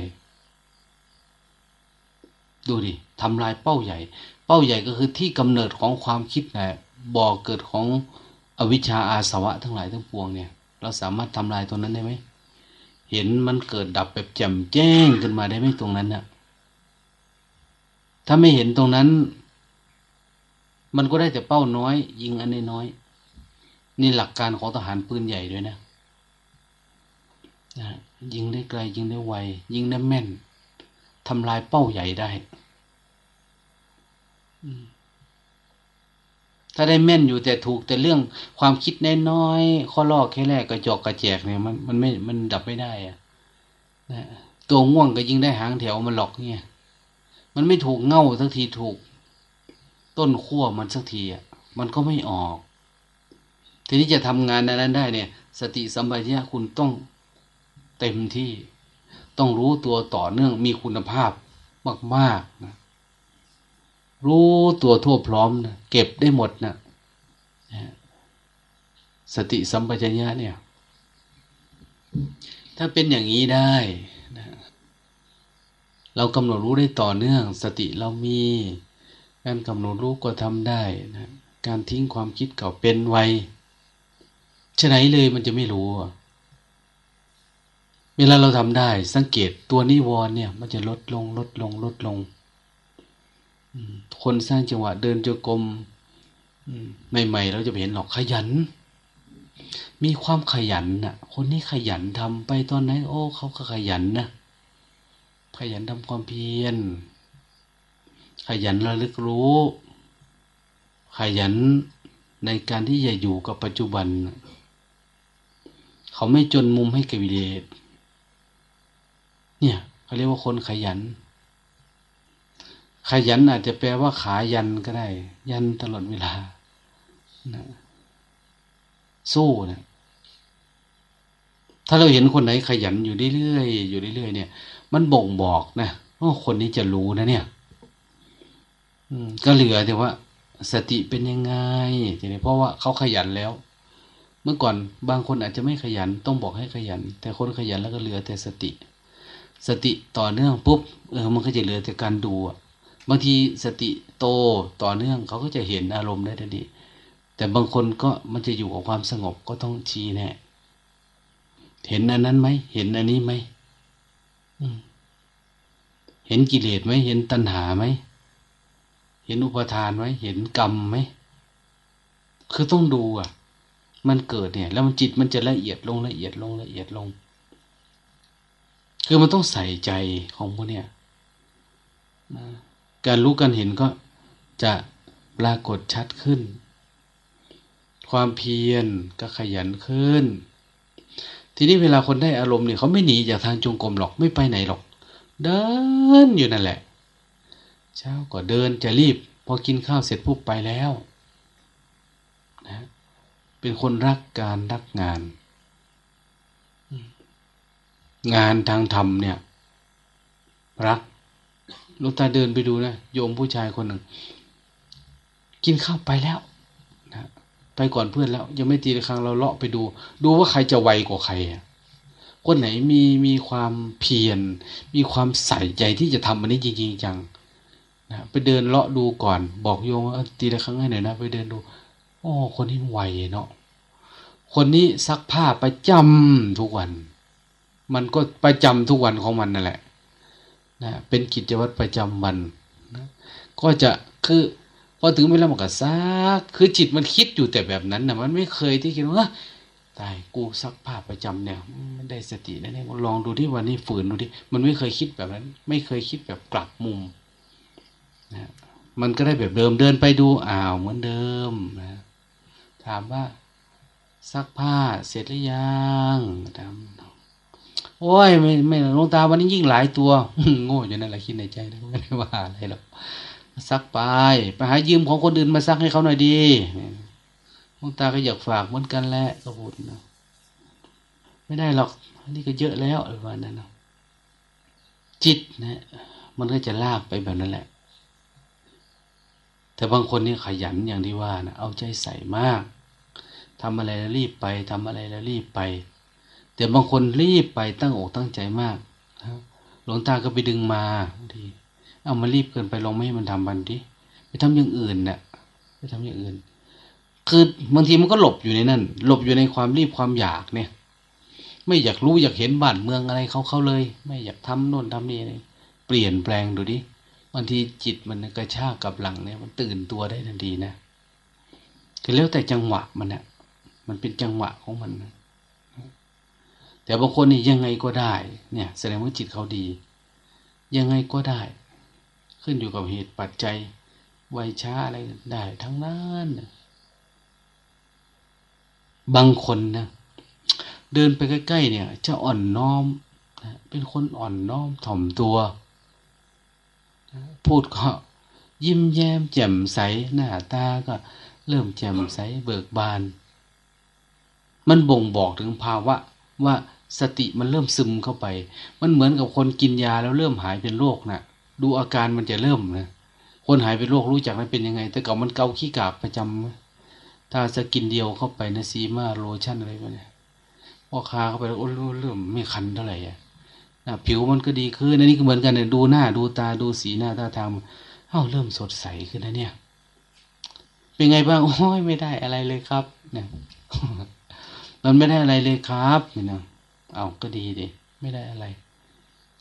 ดูดิทำลายเป้าใหญ่ เป้าใหญ่ก็คือที่กำเนิดของความคิดนะบ่อเกิดของอวิชชาอาสวะทั้งหลายทั้งปวงเนี่ย เราสามารถทำลายตัวนั้นได้ไหมเห็นมันเกิดดับแบบแจ่มแจ้งขึ้นมาได้ไหมตรงนั้นนะ่ะ ถ้าไม่เห็นตรงนั้น มันก็ได้แต่เป้าน้อย ยิงอันนน้อยนี่หลักการของทหารปืนใหญ่ด้วยนะนะยิงได้ไกล ยิงได้ไว ยิงได้แม่นทำลายเป้าใหญ่ได้ ถ้าได้แม่นอยู่แต่ถูกแต่เรื่องความคิดน้อยๆข้อลอกแค่แรกกระจอกกระแจกเนี่ยมันมันไม่มันดับไม่ได้อะนะตัวง่วงก็ยิงได้หางแถวมันหลอกเนี่ย มันไม่ถูกเง่าสักทีถูก ต้นขั้วมันสักทีอะมันก็ไม่ออก ทีนี้จะทำงานนั้นได้เนี่ย สติสัมปชัญญะคุณต้องเต็มที่ ต้องรู้ตัวต่อเนื่องมีคุณภาพมากๆนะรู้ตัวทั่วพร้อมนะเก็บได้หมดนะสติสัมปชัญญะเนี่ย ถ้าเป็นอย่างนี้ได้ เรากำหนดรู้ได้ต่อเนื่อง สติเรามี การกำหนดรู้ก็ทำได้นะการทิ้งความคิดเก่าเป็นไวฉะไหนเลยมันจะไม่รู้ เวลาเราทำได้ สังเกตตัวนิวรณ์เนี่ย มันจะลดลงลดลงลดลง คนสร้างจังหวะเดินจงกรมใหม่ ๆ เราจะเห็นหรอกขยัน มีความขยันน่ะ คนนี้ขยันทำไปตอนไหน โอ้เขาก็ขยันนะ ขยันทำความเพียร ขยันระลึกรู้ ขยันในการที่จะอยู่กับปัจจุบัน เขาไม่จนมุมให้กับวิเลศเนี่ยเขาเรียกว่าคนขยัน ขยันอาจจะแปลว่าขายันก็ได้ ยันตลอดเวลานะสู้นะถ้าเราเห็นคนไหนขยันอยู่เรื่อยๆอยู่เรื่อยๆเนี่ย มันบ่งบอกนะว่าคนนี้จะรู้นะเนี่ยก็เหลือแต่ว่า สติเป็นยังไงทีนี้เพราะว่าเขาขยันแล้ว เมื่อก่อนบางคนอาจจะไม่ขยัน ต้องบอกให้ขยัน แต่คนขยันแล้วก็เหลือแต่สติ สติต่อเนื่องปุ๊บเออมันก็จะเหลือแต่การดูอะบางทีสติโตต่อเนื่องเขาก็จะเห็นอารมณ์ได้ทันทีแต่บางคนก็มันจะอยู่กับความสงบก็ต้องชี้แน่เห็นอันนั้นไหมเห็นอันนี้ไหม เห็นกิเลสไหมเห็นตัณหาไหมเห็นอุปทานไหมเห็นกรรมไหมคือต้องดูอะ มันเกิดเนี่ย แล้วมันจิตมันจะละเอียดลงละเอียดลงละเอียดลง คือมันต้องใส่ใจของพวกเนี่ยการรู้การเห็นก็จะปรากฏชัดขึ้น ความเพียรก็ขยันขึ้น ทีนี้เวลาคนได้อารมณ์เนี่ยเขาไม่หนีจากทางจงกรมหรอกไม่ไปไหนหรอก เดินอยู่นั่นแหละ เช้าก็เดินจะรีบ พอกินข้าวเสร็จปุ๊บไปแล้วนะเป็นคนรักการรักงาน งานทางธรรมเนี่ย รักลูกตาเดินไปดูนะโยมผู้ชายคนหนึ่ง กินข้าวไปแล้ว ไปก่อนเพื่อนแล้ว ยังไม่ตีระฆังเราเลาะไปดู ดูว่าใครจะไวกว่าใครคนไหนมีมีความเพียรมีความใส่ใจที่จะทำอันนี้จริงๆจังนะไปเดินเลาะดูก่อน บอกโยมว่าตีระฆังให้หน่อยนะไปเดินดูโอ้คนนี้ไวเนาะคนนี้ซักผ้าประจำทุกวัน มันก็ประจำทุกวันของมันนั่นแหละนะเป็นกิจวัตรประจำวันนะก็จะคือ พอถึงเวลามันก็ซักคือจิตมันคิดอยู่แต่แบบนั้นนะมันไม่เคยที่คิดว่าตายกูซักผ้าประจำเนี่ยมันได้สตินะเนี่ยลองดูที่วันนี้ฝืนดูที่มันไม่เคยคิดแบบนั้น ไม่เคยคิดแบบกลับมุมนะมันก็ได้แบบเดิมเดินไปดูอ้าวเหมือนเดิมนะถามว่าซักผ้าเสร็จหรือยังถามโอ้ยไม่ไม่ลงตาวันนี้ยิ่งหลายตัวโง่อยู่นั่นแหละคิดในใจนะไม่ได้ว่าอะไรหรอก ซักไปไปหายืมของคนอื่นมาซักให้เขาหน่อยดีหลวงตาก็อยากฝากเหมือนกันแหละก็พูดนะไม่ได้หรอกนนี้ก็เยอะแล้วอะไรประมาณนั้นนะจิตนะ มันก็จะลากไปแบบนั้นแหละ แต่บางคนนี่ขยันอย่างที่ว่านะเอาใจใส่มากทำอะไรแล้วรีบไปทำอะไรแล้วรีบไป แต่บางคนรีบไปตั้งอกตั้งใจมากหลวงตาก็ไปดึงมาที เอามารีบเกินไปลองไม่ให้มันทำบันทีไปทำอย่างอื่นเนะ่ยไปทำอย่างอื่น คือบางทีมันก็หลบอยู่ในนั่น หลบอยู่ในความรีบความอยากเนี่ย ไม่อยากรู้อยากเห็นบ้านเมืองอะไรเขาเขาเลย ไม่อยากทำโน่นทำนี่เลยเปลี่ยนแปลงดูดิบางทีจิตมันกระชากกับหลังเนี่ย มันตื่นตัวได้ทันทีนะคือแล้วแต่จังหวะมันเนะ่ยมันเป็นจังหวะของมันนะแต่บางคนนี่ยังไงก็ได้ เนี่ย แสดงว่าจิตเขาดี ยังไงก็ได้ ขึ้นอยู่กับเหตุปัจจัยวัยช้าอะไรได้ทั้งนั้นบางคนนะเดินไปใกล้ๆเนี่ย จะอ่อนน้อมเป็นคนอ่อนน้อมถ่อมตัวพูดก็ยิ้มแย้มแจ่มใสหน้าตาก็เริ่มแจ่มใสเบิกบาน มันบ่งบอกถึงภาวะ ว่าสติมันเริ่มซึมเข้าไป มันเหมือนกับคนกินยาแล้วเริ่มหายเป็นโรคนะ ดูอาการมันจะเริ่มนะคนหายเป็นโรครู้จักมันเป็นยังไง แต่เก่อนมันเกาขี้กาบประจำถ้าจะกินเดียวเข้าไปนะซีมาโลชั่นอะไรไปเนี่ยพอคาเข้าไปแล้วโอ้เริ่มไม่คันเท่าไหร่อะนะผิวมันก็ดีขึ้นอันนี้ก็เหมือนกันเนี่ยดูหน้าดูตาดูสีหน้าท่าทางเอ้าเริ่มสดใสขึ้นนะเนี่ย เป็นไงบ้างโอ้ยไม่ได้อะไรเลยครับเนี่ยมันไม่ได้อะไรเลยครับเนี่ยเอาก็ดีดิไม่ได้อะไร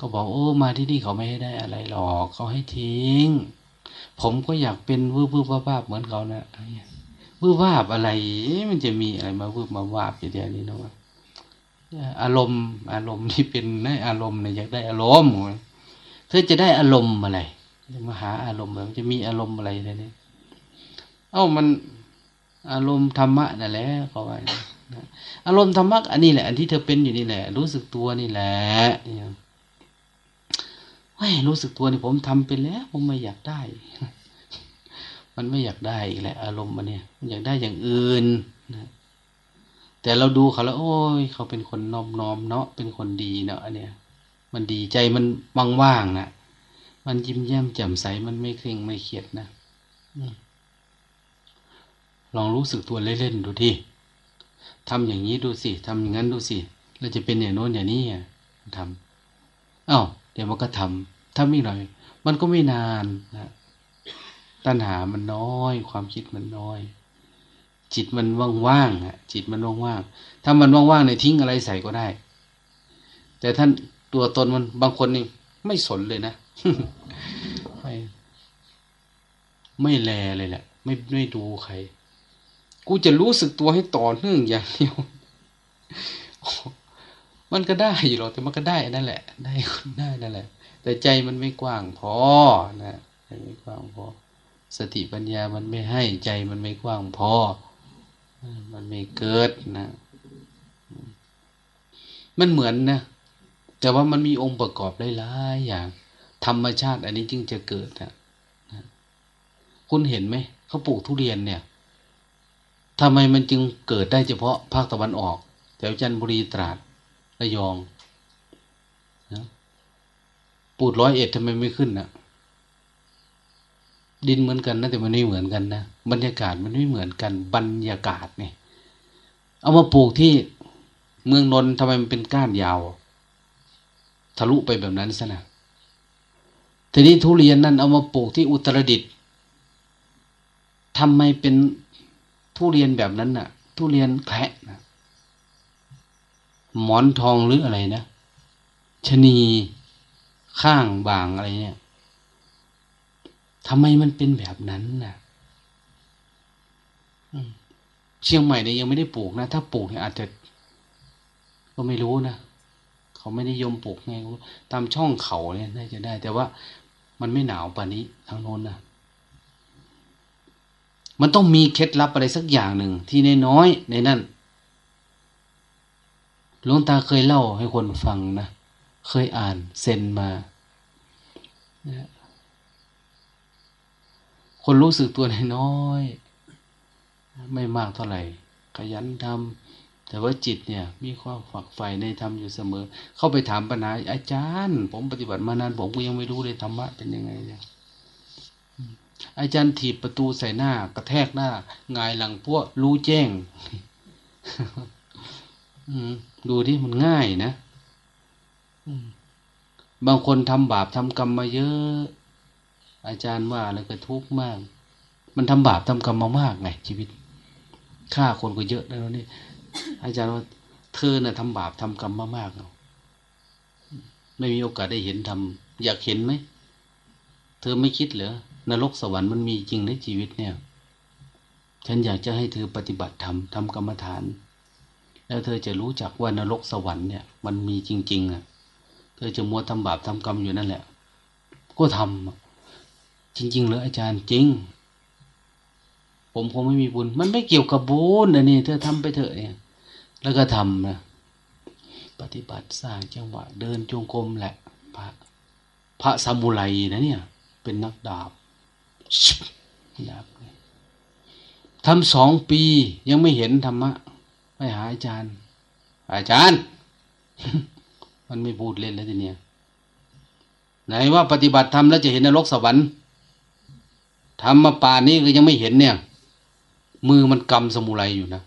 ก็บอกโอ้มาที่นี่เขาไม่ให้ได้อะไรหรอกเขาให้ทิ้ง ผมก็อยากเป็นวืบวืบวาบเหมือนเขานะวืบวาบอะไร มันจะมีอะไรมาวืบมาวาบอย่างเดียวนี้นะว่าอารมณ์ อารมณ์ที่เป็นในอารมณ์เนี่ยอยากได้อารมณ์เธอจะได้อารมณ์อะไรจะมาหาอารมณ์มันจะมีอารมณ์อะไรเนี่ยเอ้ามันอารมณ์ธรรมะนั่นแหละเขาว่าอารมณ์ธรรมะอันนี้แหละ อันที่เธอเป็นอยู่นี่แหละ รู้สึกตัวนี่แหละ เนี่ยไม่รู้สึกตัวนี่ผมทำไปแล้ว ผมไม่อยากได้ มันไม่อยากได้อีกแหละอารมณ์มันเนี่ย มันอยากได้อย่างอื่นนะแต่เราดูเขาแล้ว โอ้ย เขาเป็นคนนอมน้อมเนาะเป็นคนดีเนาะอันเนี้ย มันดีใจมันว่างๆนะมันยิ้มแย้มแจ่มใสมันไม่เคร่งไม่เครียดนะลองรู้สึกตัวเล่นๆดูที่ทำอย่างนี้ดูสิทำอย่างนั้นดูสิเราจะเป็นอย่างโน้นอย่างนี้ทำอา้าว เดี๋ยวมันก็ทำถ้าไม่หน่อย มันก็ไม่นานนะตัณหามันน้อย ความคิดมันน้อย จิตมันว่างๆอะจิตมันว่างๆถ้ามันว่างๆในทิ้งอะไรใส่ก็ได้ แต่ท่านตัวตนมันบางคนนี่ไม่สนเลยนะไม่ไม่แลเลยแหละ ไม่ไม่ดูใคร กูจะรู้สึกตัวให้ต่อเนื่องอย่างเดียว มันก็ได้อยู่หรอกแต่มันก็ได้นั่นแหละ ได้ได้นั่นแหละ แต่ใจมันไม่กว้างพอนะใจไม่กว้างพอ สติปัญญามันไม่ให้ใจมันไม่กว้างพอ มันไม่เกิดนะ มันเหมือนนะแต่ว่ามันมีองค์ประกอบหลายๆอย่าง ธรรมชาติ อันนี้จึงจะเกิดนะคุณเห็นไหมเขาปลูกทุเรียนเนี่ยทำไมมันจึงเกิดได้เฉพาะภาคตะวันออกแถวจันทบุรีตราด ระยองนะปูดร้อยเอ็ดทำไมไม่ขึ้นนะดินเหมือนกันนะแต่มันไม่เหมือนกันนะบรรยากาศมันไม่เหมือนกัน บรรยากาศเนี่ยเอามาปลูกที่เมืองนนท์ทำไมมันเป็นก้านยาว ทะลุไปแบบนั้นซะนะทีนี้ทุเรียนนั่นเอามาปลูกที่อุตรดิตถ์ทำไมเป็นทุเรียนแบบนั้นน่ะ ทุเรียนแคระนะ หมอนทองหรืออะไรนะชนีข้างบางอะไรเนี่ยทำไมมันเป็นแบบนั้นน่ะเชียงใหม่เนี่ยยังไม่ได้ปลูกนะ ถ้าปลูกเนี่ยอาจจะ ก็ไม่รู้นะเขาไม่ได้ยมปลูกไงตามช่องเขาเนี่ยน่าจะได้ แต่ว่ามันไม่หนาวป่านนี้ทางโน้นนะมันต้องมีเคล็ดลับอะไรสักอย่างหนึ่งที่น้อยในนั่น หลวงตาเคยเล่าให้คนฟังนะ เคยอ่านเซนมา คนรู้สึกตัวน้อย ไม่มากเท่าไหร่ ขยันทำ แต่ว่าจิตเนี่ย มีความฝักใฝ่ในธรรมอยู่เสมอ เข้าไปถามปัญหาอาจารย์ ผมปฏิบัติมานานผมก็ยังไม่รู้เลยธรรมะเป็นยังไงเนี่ยอาจารย์ถีบประตูใส่หน้ากระแทกหน้างายหลังพวกรู้แจ้ง ดูที่มันง่ายนะบางคนทำบาปทำกรรมมาเยอะ อาจารย์ว่าแล้วก็ทุกข์มาก มันทำบาปทำกรรมมามากไงชีวิตฆ่าคนก็เยอะแล้วนี่ อาจารย์ว่า เธอน่ะทำบาปทำกรรมมามากไม่มีโอกาสได้เห็นทำอยากเห็นไหมเธอไม่คิดเหรอนรกสวรรค์มันมีจริงในชีวิตเนี่ย ฉันอยากจะให้เธอปฏิบัติธรรมทำกรรมฐาน แล้วเธอจะรู้จักว่านรกสวรรค์เนี่ยมันมีจริงๆอะ เธอจะมัวทำบาปทำกรรมอยู่นั่นแหละ ก็ทำจริงๆเลยอาจารย์จริง ผมคงไม่มีบุญ มันไม่เกี่ยวกับบุญนะนี่เธอทำไปเถอะเนี่ย แล้วก็ทำนะปฏิบัติสร้างจังหวะ เดินจงกรมแหละ พระพระสมุไรนะเนี่ย เป็นนักดาบดาบทำสองปียังไม่เห็นธรรมะ ไปหาอาจารย์ อาจารย์ มันไม่พูดเล่นแล้วทีเนี้ยไหนว่าปฏิบัติธรรมแล้วจะเห็นนรกสวรรค์ทำมาป่านนี้ก็ยังไม่เห็นเนี่ย มือมันกำสมุไรอยู่นะ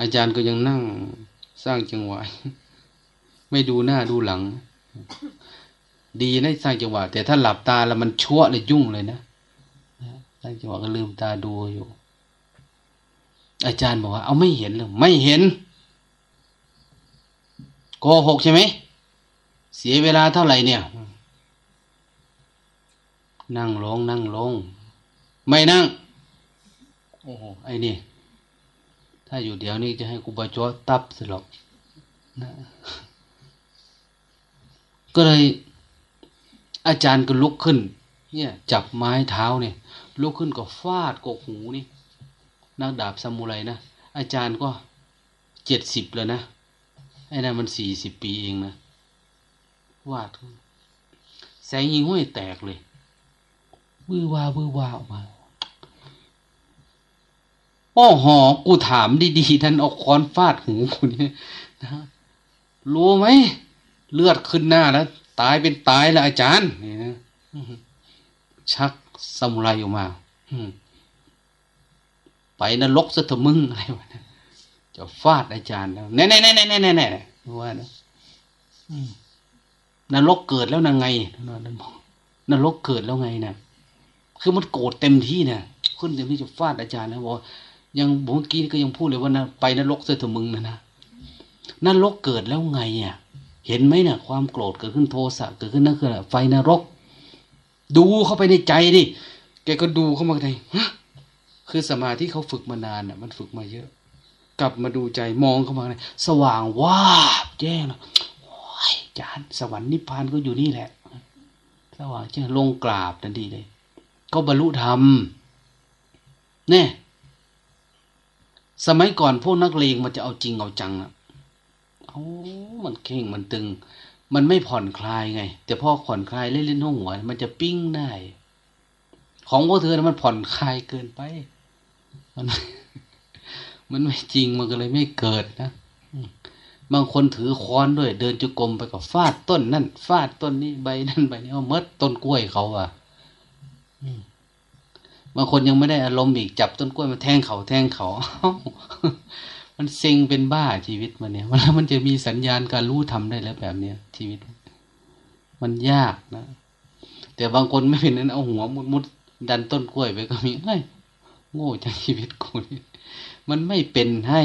อาจารย์ก็ยังนั่งสร้างจังหวะไม่ดูหน้าดูหลัง ดีนะสร้างจังหวะแต่ถ้าหลับตาแล้วมันชั่วเลยยุ่งเลยนะสร้างจังหวะก็ลืมตาดูอยู่ อาจารย์บอกว่า เอาไม่เห็นเลยไม่เห็นโกหกใช่ไหมเสียเวลาเท่าไหร่เนี่ย นั่งลงนั่งลง ไม่นั่ง โอ้โหไอ้นี่ ถ้าอยู่เดี๋ยวนี้จะให้กูบาจอตับสิหรอกนะก็เลย อาจารย์ก็ลุกขึ้น เนี่ย จับไม้เท้าเนี่ย ลุกขึ้นก็ฟาดกกหูนี่ นักดาบซามูไรนะ อาจารย์ก็เจ็ดสิบแล้วนะไอ้นั่นมันสี่สิบปีเองนะวาดแสงยิงห้วยแตกเลยวือวาวือวาออกมาอ้อหอกูถามดีๆท่านเอาค้อนฟาดหูกูนี่นะรู้ไหม เลือดขึ้นหน้าแล้ว ตายเป็นตายแล้วอาจารย์นี่นะชักสมุไรออกมา ไปนรกซะเถอะมึงอะไรวะจะฟาดอาจารย์แล้วแน่แน่แน่แน่แน่แน่ว่านะนรกเกิดแล้วนังไงนรกเกิดแล้วไงเนี่ยคือมันโกรธเต็มที่เนี่ยขึ้นเต็มที่จะฟาดอาจารย์นะบอกยังเมื่อกี้ก็ยังพูดเลยว่านะไปนรกเสียเถอะมึงนะนะนรกเกิดแล้วไงอะ เห็นไหมเนี่ยความโกรธเกิดขึ้นโทสะเกิดขึ้นนั่นคือไฟนรก ดูเข้าไปในใจดิแกก็ดูเข้ามาใน คือสมาธิเขาฝึกมานานอะ มันฝึกมาเยอะ กลับมาดูใจมองเข้ามาในสว่างว้าบแจ้งนะโอ้ยจานสวรรค์นิพพานก็อยู่นี่แหละสว่างแจ้งลงกราบทันทีเลย ก็บรรลุธรรมแน่สมัยก่อนพวกนักเลงมันจะเอาจริงเอาจังอะโอ้มันเข่งมันตึง มันไม่ผ่อนคลายไง แต่พอผ่อนคลายเล่นเล่นห้องหัวมันจะปิ้งได้ ของพวกเธอนะมันผ่อนคลายเกินไป มันมันไม่จริงมันก็เลยไม่เกิดนะบางคนถือค้อนด้วย เดินจุกรมไปกับฟาดต้นนั่นฟาดต้นนี้ใบนั่นใบนี้เอาเมดต้นกล้วยเขาอะบางคนยังไม่ได้อารมณ์อีกจับต้นกล้วยมาแทงเขาแทงเขา มันเซ็งเป็นบ้าชีวิตมันเนี่ยแล้วมันจะมีสัญญาณการรู้ทำได้แล้วแบบเนี้ยชีวิต มันยากนะ แต่บางคนไม่เป็นนั้นเอาหัวมุดมุดดันต้นกล้วยไปก็มีเฮ้ย โง่จังชีวิตกูนี่มันไม่เป็นให้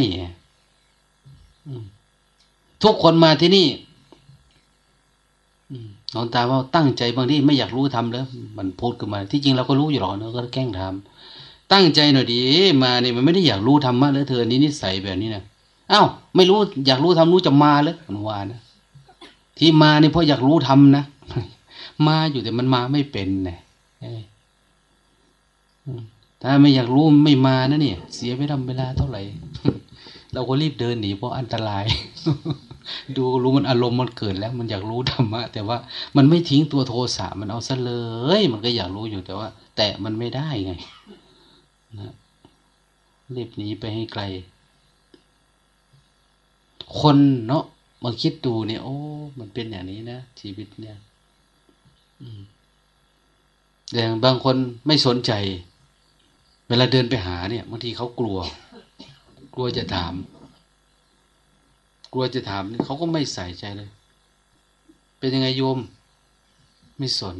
ทุกคนมาที่นี่นอนตาว่าตั้งใจบางที่ไม่อยากรู้ทำแล้วมันพูดขึ้นมา ที่จริงเราก็รู้อยู่หรอกเนาะก็แกล้งทำตั้งใจหน่อยดีมาเนี่ยมันไม่ได้อยากรู้ธรรมะแล้วเธอนี้นิสัยแบบนี้นะอ้าวไม่รู้อยากรู้ทำรู้จะมาเลยมันวานะที่มาเนี่ยเพราะอยากรู้ทำนะมาอยู่แต่มันมาไม่เป็นเนี่ย ถ้าไม่อยากรู้ไม่มานะเนี่ย เสียไปทำเวลาเท่าไหร่ เราก็รีบเดินหนีเพราะอันตราย ดูรู้มันอารมณ์มันเกิดแล้ว มันอยากรู้ธรรมะแต่ว่ามันไม่ทิ้งตัวโทสะมันเอาซะเลย มันก็อยากรู้อยู่แต่ว่า แต่มันไม่ได้ไงนะรีบหนีไปให้ไกล คนเนาะมาคิดดูเนี่ย โอ้ มันเป็นอย่างนี้นะชีวิตเนี่ยแต่บางคนไม่สนใจ เวลาเดินไปหาเนี่ยบางทีเขากลัว กลัวจะถาม กลัวจะถามเขาก็ไม่ใส่ใจเลย เป็นยังไงโยม ไม่สน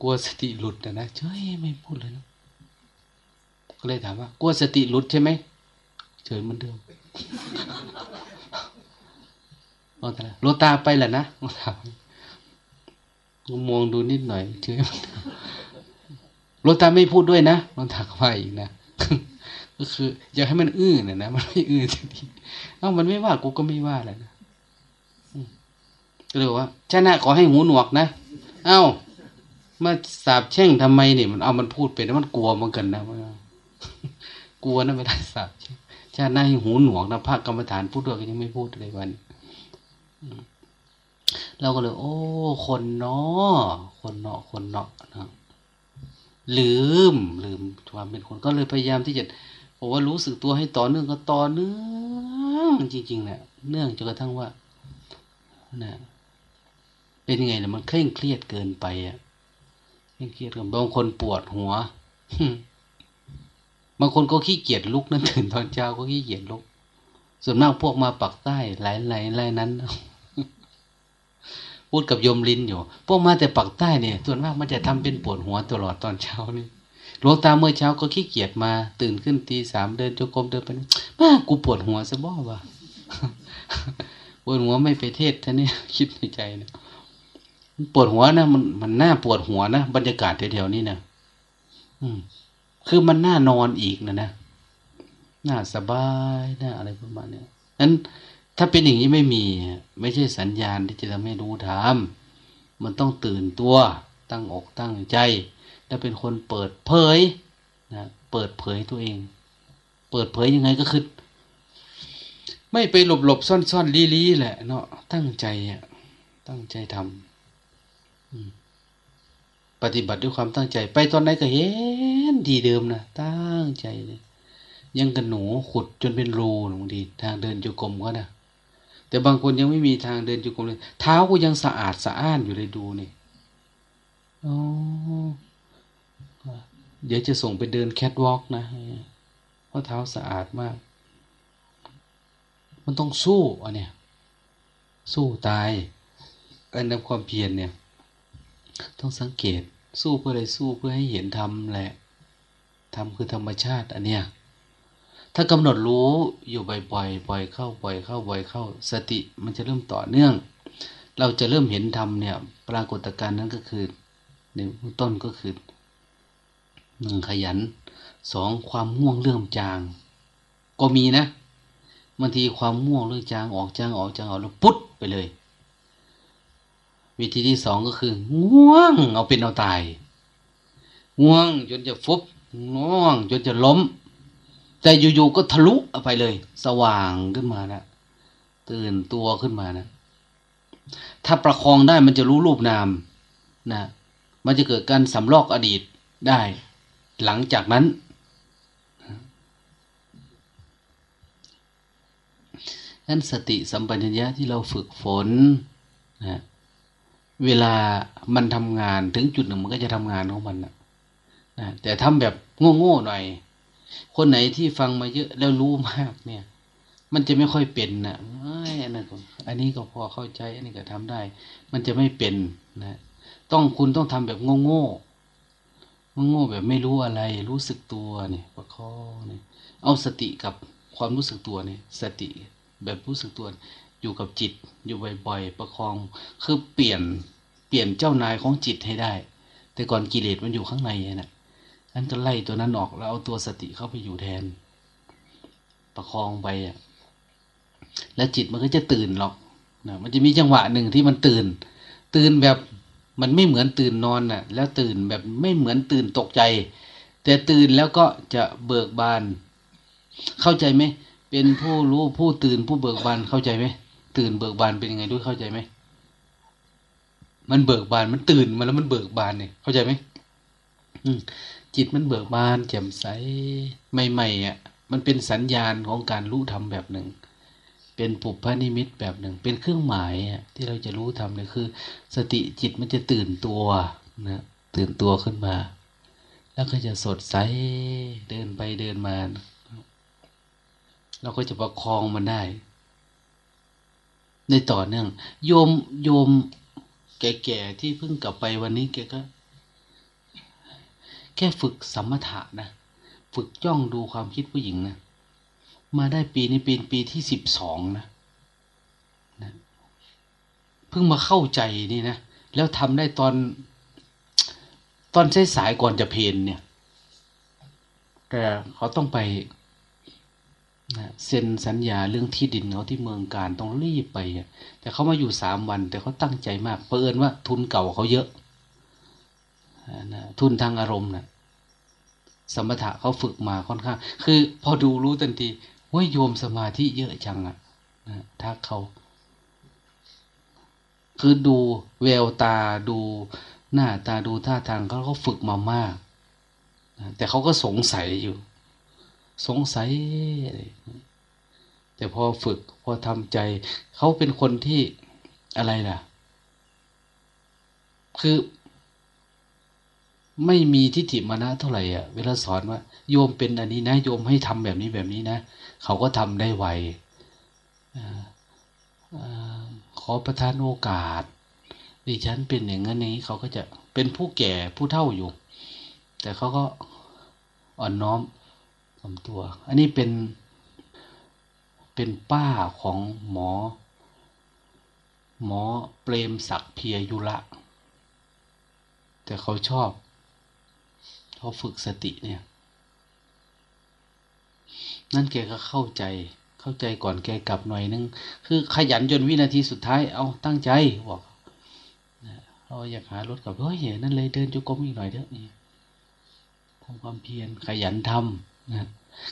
กลัวสติหลุดนะนะเฉยไม่พูดเลยนะก็เลยถามว่ากลัวสติหลุดใช่ไหมเฉยเหมือนเดิมโลตาไปแหละนะถามมองดูนิดหน่อยเฉย โลตาไม่พูดด้วยนะลองถักว่าอีกนะก็คืออยากให้มันอื้อน่ะนะมันไม่อื้อทีนี้เอ้ามันไม่ว่ากูก็ไม่ว่าแหละนะก็เลยว่าชนะขอให้หูหนวกนะเอ้ามาสาบแช่งทำไมเนี่ยมันเอามันพูดไปแล้วมันกลัวเหมือนกันนะว่ากลัวนะไม่ได้สาบชาติหน้าให้หูหนวกนะพระกรรมฐานพูดด้วยก็ยังไม่พูดเลยวันเราก็เลย โอ้ คนเนาะคนเนาะคนเนาะนะ ลืมลืมความเป็นคนก็เลยพยายามที่จะบอกว่ารู้สึกตัวให้ต่อเนื่องก็ต่อเนื่องจริงๆเนี่ยเนื่องจนกระทั่งว่านะเป็นยังไงเนี่ยมันเคร่งเครียดเกินไปอะเคร่งเครียดกันบางคนปวดหัวบางคนก็ขี้เกียจลุกนั่นตื่นตอนเช้าก็ขี้เกียจลุก ส่วนมากพวกมาปักใต้หลายหลายหลายนั้น พูดกับยมลินอยู่ พวกมาแต่ปักใต้เนี่ย ส่วนมากมันจะทำเป็นปวดหัวตลอดตอนเช้านี่หลวงตาเมื่อเช้าก็ขี้เกียจมา ตื่นขึ้นตีสามเดินจงกรมเดินไปมากูปวดหัวซะบ่วะปวดหัวไม่ไปเทศท่านนี่คิดในใจนะปวดหัวนะมันมันน่าปวดหัวนะบรรยากาศแถวๆนี้นะอืม คือมันน่านอนอีกนะนะน่าสบายน่าอะไรประมาณนี้นั้น ถ้าเป็นอย่างนี้ไม่มี ไม่ใช่สัญญาณที่จะทำให้รู้ธรรมมันต้องตื่นตัว ตั้งอกตั้งใจ และเป็นคนเปิดเผยนะเปิดเผยตัวเอง เปิดเผยยังไงก็คือ ไม่ไปหลบหลบซ่อนซ่อนลีลีแหละเนาะตั้งใจอะตั้งใจทำปฏิบัติด้วยความตั้งใจ ไปตอนไหนก็เห็นดีเดิมนะตั้งใจเลยยังกันหนูขุดจนเป็นรูบางทีทางเดินจุกรมก็นะ แต่บางคนยังไม่มีทางเดินจุกรมเลยเท้าก็ยังสะอาดสะอ้านอยู่เลยดูนี่อ๋อเดี๋ยวจะส่งไปเดินแคทวอล์กนะเพราะเท้าสะอาดมาก มันต้องสู้อันเนี้ยสู้ตายอันนั้นความเพียรเนี่ย ต้องสังเกตสู้เพื่ออะไรสู้เพื่อให้เห็นธรรมแหละธรรมคือธรรมชาติอันเนี้ย ถ้ากำหนดรู้อยู่บ่อยๆบ่อยเข้าบ่อยเข้าบ่อยเข้า สติมันจะเริ่มต่อเนื่อง เราจะเริ่มเห็นธรรมเนี่ย ปรากฏการณ์นั้นก็คือในต้นก็คือหนึ่งขยันสองความง่วงเรื่องจาง ก็มีนะบางทีความง่วงเรื่องจางออกจางออกจางออกแล้วปุ๊ดไปเลย วิธีที่สองก็คือ ง่วงเอาเป็นเอาตาย ง่วงจนจะฟุบง่วงจนจะล้ม แต่อยู่ๆก็ทะลุไปเลย สว่างขึ้นมานะตื่นตัวขึ้นมานะ ถ้าประคองได้มันจะรู้รูปนามนะ มันจะเกิดการสำลอกอดีตได้ หลังจากนั้น นั้นสติสัมปชัญญะที่เราฝึกฝนนะเวลามันทำงานถึงจุดหนึ่งมันก็จะทำงานของมันนะนะแต่ทำแบบโง่ๆหน่อย คนไหนที่ฟังมาเยอะแล้วรู้มากเนี่ย มันจะไม่ค่อยเป็นนะอันนั้นอันนี้ก็พอเข้าใจ อันนี้ก็ทำได้ มันจะไม่เป็นนะ ต้องคุณต้องทำแบบโง่ๆโง่แบบไม่รู้อะไร รู้สึกตัวเนี่ยประคองเนี่ยเอาสติกับความรู้สึกตัวเนี่ยสติแบบรู้สึกตัวอยู่กับจิตอยู่บ่อยๆประคอง คือเปลี่ยนเปลี่ยนเจ้านายของจิตให้ได้ แต่ก่อนกิเลสมันอยู่ข้างในนะ่ะนั้นก็ไล่ตัวนั้นออกแล้วเอาตัวสติเข้าไปอยู่แทน ประคองไปอะ แล้วจิตมันก็จะตื่นหรอกนะมันจะมีจังหวะหนึ่งที่มันตื่น ตื่นแบบมันไม่เหมือนตื่นนอนน่ะ แล้วตื่นแบบไม่เหมือนตื่นตกใจ แต่ตื่นแล้วก็จะเบิกบาน เข้าใจไหมเป็นผู้รู้ผู้ตื่นผู้เบิกบานเข้าใจไหมตื่นเบิกบานเป็นยังไงด้วยเข้าใจไหมมันเบิกบานมันตื่นมาแล้วมันเบิกบานเนี่ยเข้าใจไหม จิตมันเบิกบานแจ่มใสใหม่ๆอะ มันเป็นสัญญาณของการรู้ธรรมแบบหนึ่ง เป็นปุพพนิมิตแบบหนึ่ง เป็นเครื่องหมายที่เราจะรู้ธรรมเนี่ยคือ สติจิตมันจะตื่นตัวนะตื่นตัวขึ้นมา แล้วก็จะสดใสเดินไปเดินมา เราก็จะประคองมันได้ ในต่อเนื่องโยมโยมแก่ๆที่เพิ่งกลับไปวันนี้แกก็ แค่ฝึกสมถะนะ ฝึกจ้องดูความคิดผู้หญิงนะ มาได้ปีนี้ปีปีที่สิบสองนะนะเพิ่งมาเข้าใจนี่นะ แล้วทำได้ตอน ตอนใช้สายก่อนจะเพนเนี่ย แต่เขาต้องไปเซ็นสัญญาเรื่องที่ดินเขาที่เมืองการต้องรีบไปแต่เขามาอยู่สามวัน แต่เขาตั้งใจมากเผอิญว่าทุนเก่าเขาเยอะ นะทุนทางอารมณ์นะสมถะเขาฝึกมาค่อนข้าง คือพอดูรู้ทันทีว่าโยมสมาธิเยอะจังอะนะถ้าเขาคือดูแววตาดูหน้าตาดูท่าทางเขาเขาฝึกมามากนะแต่เขาก็สงสัยอยู่ สงสัย แต่พอฝึกพอทำใจ เขาเป็นคนที่อะไรล่ะ คือ ไม่มีทิฏฐิมานะเท่าไหร่อะเวลาสอนว่า โยมเป็นอันนี้นะ โยมให้ทำแบบนี้แบบนี้นะ เขาก็ทำได้ไวขอประทานโอกาสดิฉันเป็นอย่างนั้นนี้เขาก็จะเป็นผู้แก่ผู้เท่าอยู่ แต่เขาก็อ่อนน้อมทำตัว อันนี้เป็นเป็นป้าของหมอ หมอเปรมศักดิ์เพียยุระ แต่เขาชอบ เขาฝึกสติเนี่ย นั่นแกก็เข้าใจ เข้าใจก่อนแกกลับหน่อยนึง คือขยันจนวินาทีสุดท้าย เอาตั้งใจบอกเราอยากหารถกับเฮ้ยนั่นเลยเดินจุกมอีกหน่อยเถอะนี่ทำความเพียรขยันทำนะ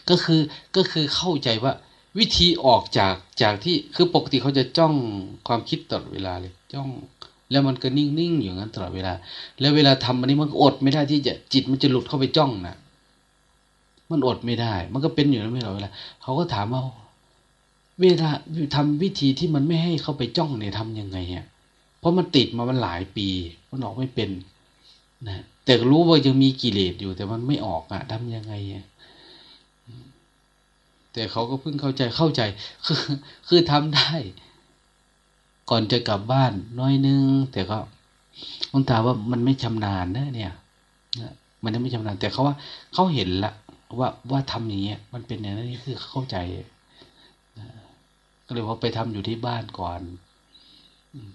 ก็คือก็คือเข้าใจว่า วิธีออกจากจากที่คือปกติเขาจะจ้องความคิดตลอดเวลาเลย จ้อง แล้วมันก็นิ่งๆอยู่งั้นตลอดเวลา แล้วเวลาทำอันนี้มันอดไม่ได้ที่จะจิตมันจะหลุดเข้าไปจ้องนะมันอดไม่ได้ มันก็เป็นอยู่นั้นไม่ตลอดเวลาเขาก็ถามว่าเวลาทำวิธีที่มันไม่ให้เข้าไปจ้องเนี่ยทำยังไงอะเพราะมันติดมามันหลายปีมันออกไม่เป็นนะแต่รู้ว่ายังมีกิเลสอยู่ แต่มันไม่ออกอะทำยังไงอะแต่เขาก็เพิ่งเข้าใจเข้าใจ คือคือทำได้ ก่อนจะกลับบ้านน้อยนึง แต่ก็คุณตาว่ามันไม่ชำนาญนะเนี่ยมันไม่ชำนาญแต่เขาว่าเขาเห็นละว่าว่าทำอย่างเงี้ยมันเป็นอย่างนั้นนี่คือเข้าใจก็เลยว่าไปทำอยู่ที่บ้านก่อน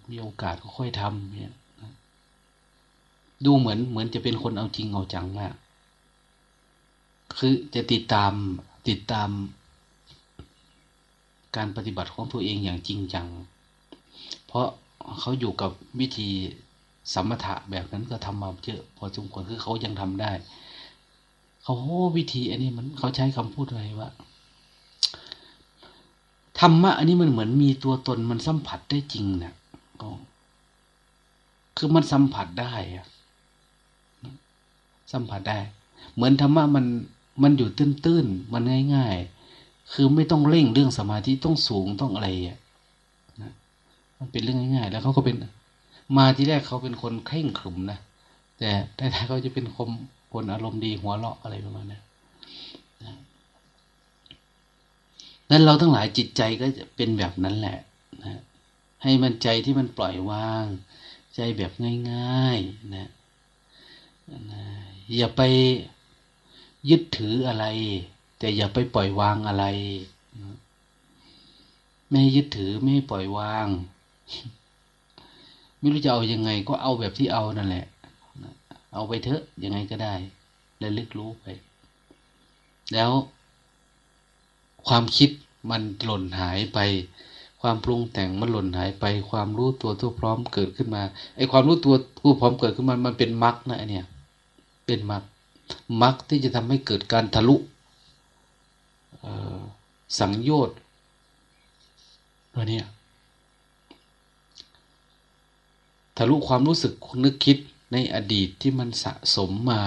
มีโอกาสก็ค่อยทำเนี่ยดูเหมือนเหมือนจะเป็นคนเอาจริงเอาจังมาก คือจะติดตามติดตาม การปฏิบัติของตัวเองอย่างจริงจัง เพราะเขาอยู่กับวิธีสมถะแบบนั้นก็ทำมาเยอะพอสมควรคือเขายังทำได้เขาโอ้วิธีอันนี้มันเขาใช้คำพูดอะไรว่าธรรมะอันนี้มันเหมือนมีตัวตนมันสัมผัสได้จริงนะก็คือมันสัมผัสได้อะสัมผัสได้ เหมือนธรรมะมันมันอยู่ตื้นๆมันง่าย ๆ คือไม่ต้องเร่งเรื่องสมาธิต้องสูงต้องอะไรอะ มันเป็นเรื่องง่ายๆแล้วเขาก็เป็น มาที่แรกเขาเป็นคนเคร่งขรึมนะแต่ท้ายๆเขาจะเป็นคมคนอารมณ์ดีหัวเราะอะไรประมาณนี้นั้นเราทั้งหลายจิตใจก็จะเป็นแบบนั้นแหละนะให้มันใจที่มันปล่อยวาง ใจแบบง่ายๆนะนะอย่าไปยึดถืออะไร แต่อย่าไปปล่อยวางอะไร ไม่ยึดถือไม่ปล่อยวาง ไม่รู้จะเอาอยัางไง ก็เอาแบบที่เอานั่นแหละ เอาไปเถอะยังไงก็ได้และลึกรู้ไป แล้วความคิดมันหล่นหายไป ความปรุงแต่งมันหล่นหายไป ความรู้ตัวทั่วพร้อมเกิดขึ้นมาไอ้ความรู้ตัวทั่วพร้อมเกิดขึ้นมามันเป็นมรรคนะเนี่ย เป็นมรรคมรรคที่จะทำให้เกิดการทะลุสังโยชน์ตัวนี้ ทะลุความรู้สึกนึกคิดในอดีตที่มันสะสมมา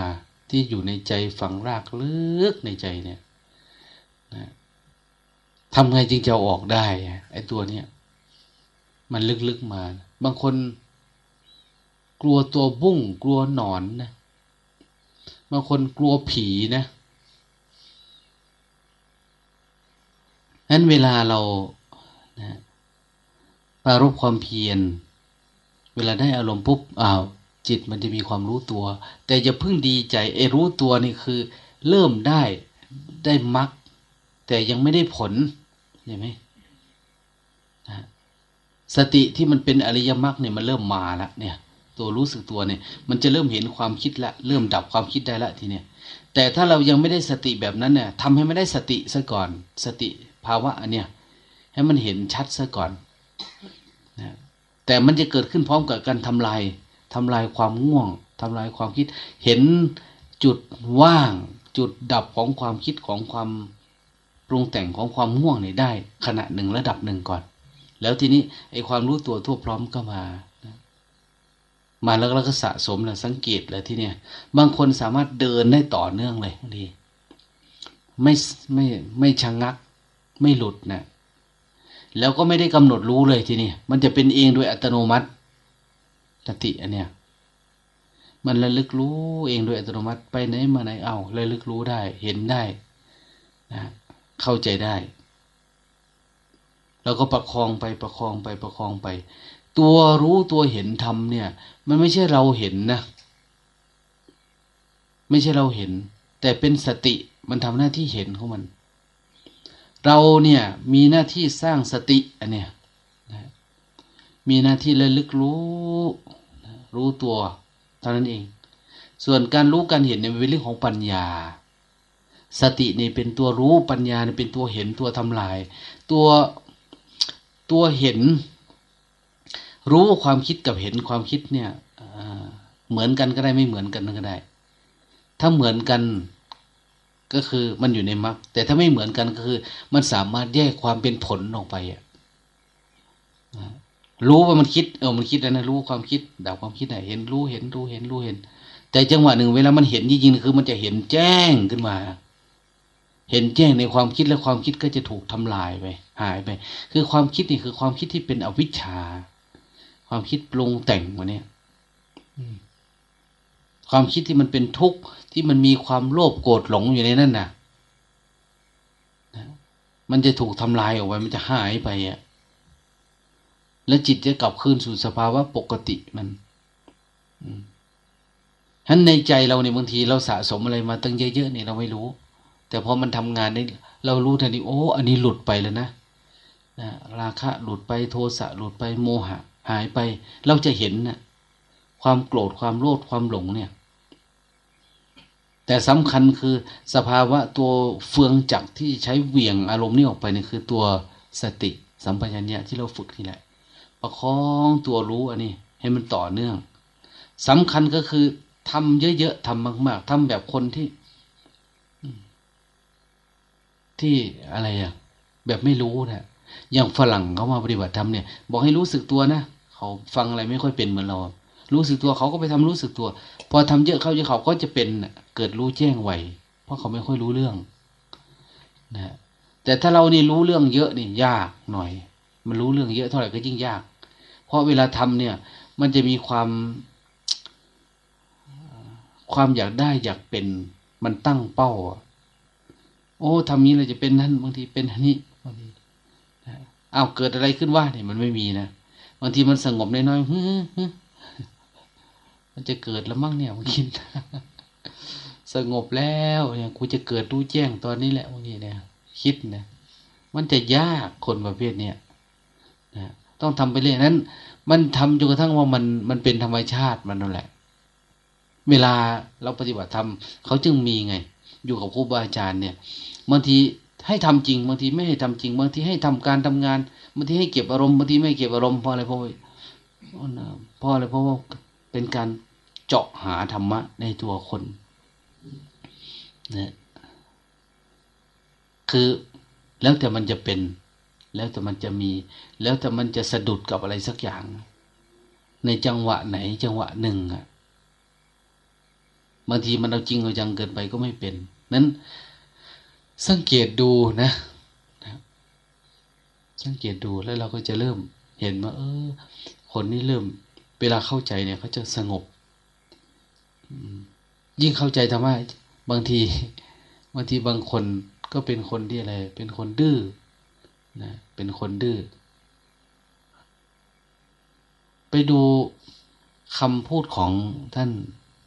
ที่อยู่ในใจฝังรากลึกในใจเนี่ยนะทำไงจึงจะออกได้ไอ้ตัวเนี้ยมันลึกๆมา บางคนกลัวตัวบุ้ง กลัวหนอนนะบางคนกลัวผีนะนั้นเวลาเรานะปรารบความเพียร เวลาได้อารมณ์ปุ๊บอ้าวจิตมันจะมีความรู้ตัว แต่อย่าเพิ่งดีใจไอ้รู้ตัวนี่คือ เริ่มได้ได้มัก แต่ยังไม่ได้ผลเห็นไหมนะสติที่มันเป็นอริยมรรคเนี่ยมันเริ่มมาแล้วเนี่ย ตัวรู้สึกตัวเนี่ย มันจะเริ่มเห็นความคิดละ เริ่มดับความคิดได้ละทีเนี้ยแต่ถ้าเรายังไม่ได้สติแบบนั้นเนี่ยทำให้ไม่ได้สติซะก่อน สติภาวะอันเนี้ยให้มันเห็นชัดซะก่อน แต่มันจะเกิดขึ้นพร้อมกับการทำลายทำลายความง่วงทำลายความคิด เห็นจุดว่าง จุดดับของความคิดของความปรุงแต่งของความง่วงเนี่ยได้ ขณะหนึ่งระดับหนึ่งก่อน แล้วทีนี้ไอ้ความรู้ตัวทั่วพร้อมก็มามาแล้วก็สะสมแล้วสังเกตเลยที่เนี่ย บางคนสามารถเดินได้ต่อเนื่องเลยดีไม่ไม่ไม่ชะงงัก ไม่หลุดนะ แล้วก็ไม่ได้กำหนดรู้เลยทีนี้มันจะเป็นเองโดยอัตโนมัติสติอันเนี้ยมันระลึกรู้เองโดยอัตโนมัติไปไหนมาไหนเอาระลึกรู้ได้ เห็นได้นะเข้าใจได้แล้วก็ประคองไปประคองไปประคองไป ตัวรู้ตัวเห็นธรรมเนี่ย มันไม่ใช่เราเห็นนะ ไม่ใช่เราเห็น แต่เป็นสติมันทำหน้าที่เห็นของมัน เราเนี่ยมีหน้าที่สร้างสติอันเนี้ยมีหน้าที่ระลึกรู้ รู้ตัวเท่านั้นเอง ส่วนการรู้การเห็นเนี่ยเป็นเรื่องของปัญญา สตินี่เป็นตัวรู้ปัญญาเนี่ยเป็นตัวเห็นตัวทำลาย ตัวตัวเห็น รู้ความคิดกับเห็นความคิดเนี่ยเหมือนกันก็ได้ไม่เหมือนกันก็ได้ ถ้าเหมือนกัน ก็คือมันอยู่ในมรรคแต่ถ้าไม่เหมือนกันก็คือ มันสามารถแยกความเป็นผลออกไปอะรู้ว่ามันคิดเออมันคิดแล้วนะรู้ความคิดดับความคิดไหนเห็นรู้เห็นรู้เห็นรู้เห็น แต่จังหวะหนึ่งเวลามันเห็นจริงๆคือ มันจะเห็นแจ้งขึ้นมา เห็นแจ้งในความคิดแล้วความคิดก็จะถูกทำลายไปหายไป คือความคิดนี่คือความคิดที่เป็นอวิชชา ความคิดปรุงแต่งมาเนี่ยความคิดที่มันเป็นทุกข์ ที่มันมีความโลภโกรธหลงอยู่ในนั่นน่ะนะมันจะถูกทำลายออกไปมันจะหายไปอะแล้วจิตจะกลับคืนสู่สภาวะปกติมันฉะนั้นในใจเราเนี่ยบางทีเราสะสมอะไรมาตั้งเยอะๆเนี่ยเราไม่รู้ แต่พอมันทำงานนี่เรารู้ทันทีโอ้ อันนี้หลุดไปแล้วนะนะราคะหลุดไปโทสะหลุดไปโมหะ หายไป เราจะเห็นนะความโกรธความโลภความหลงเนี่ย แต่สำคัญคือสภาวะตัวเฟืองจักที่ใช้เหวี่ยงอารมณ์นี้ออกไปนี่คือตัวสติสัมปชัญญะที่เราฝึกนี่แหละ ประคองตัวรู้อันนี้ ให้มันต่อเนื่องสำคัญก็คือทำเยอะๆทำมาก ๆทำแบบคนที่ ที่อะไรอะแบบไม่รู้นะอย่างฝรั่งเขามาปฏิบัติธรรมเนี่ย บอกให้รู้สึกตัวนะเขาฟังอะไรไม่ค่อยเป็นเหมือนเรา รู้สึกตัวเขาก็ไปทำรู้สึกตัว พอทำเยอะเขาจะเขาก็จะเป็นเกิดรู้แจ้งไวเพราะเขาไม่ค่อยรู้เรื่องนะแต่ถ้าเรานี่รู้เรื่องเยอะนี่ยากหน่อย มันรู้เรื่องเยอะเท่าไหร่ก็ยิ่งยาก เพราะเวลาทำเนี่ย มันจะมีความ ความอยากได้อยากเป็นมันตั้งเป้าโอ้ทำนี้เราจะเป็นนั้นบางทีเป็นอันนี้บางทีอ้าวเกิดอะไรขึ้นว่าเนี่ยมันไม่มีนะบางทีมันสงบน้อยๆ มันจะเกิดแล้วมั้งเนี่ยบางทีสงบแล้วเนี่ยกูจะเกิดรู้แจ้งตอนนี้แหละบางทีเนี่ยคิดนะมันจะยากคนประเภทเนี้ยนะต้องทำไปเรื่อยนั้น มันทำจนกระทั่งว่ามันมันเป็นธรรมชาติมันนั่นแหละ เวลาเราปฏิบัติธรรมเขาจึงมีไง อยู่กับครูบาอาจารย์เนี่ยบางทีให้ทำจริงบางทีไม่ให้ทำจริงบางทีให้ทำการทำงานบางทีให้เก็บอารมณ์บางทีไม่เก็บอารมณ์เพราะอะไรเพราะเพราะอะไรเพราะว่าเป็นการ เจาะหาธรรมะในตัวคนนะคือแล้วแต่มันจะเป็น แล้วแต่มันจะมี แล้วแต่มันจะสะดุดกับอะไรสักอย่าง ในจังหวะไหนจังหวะหนึ่งอะบางทีมันเอาจริงเอาจังเกินไปก็ไม่เป็น นั้นสังเกตดูนะ สังเกตดูแล้วเราก็จะเริ่มเห็นว่า เออ คนนี้เริ่ม เวลาเข้าใจเนี่ยเขาจะสงบ ยิ่งเข้าใจธรรมะบางทีบางทีบางคนก็เป็นคนที่อะไร เป็นคนดื้อนะเป็นคนดื้อไปดูคำพูดของท่าน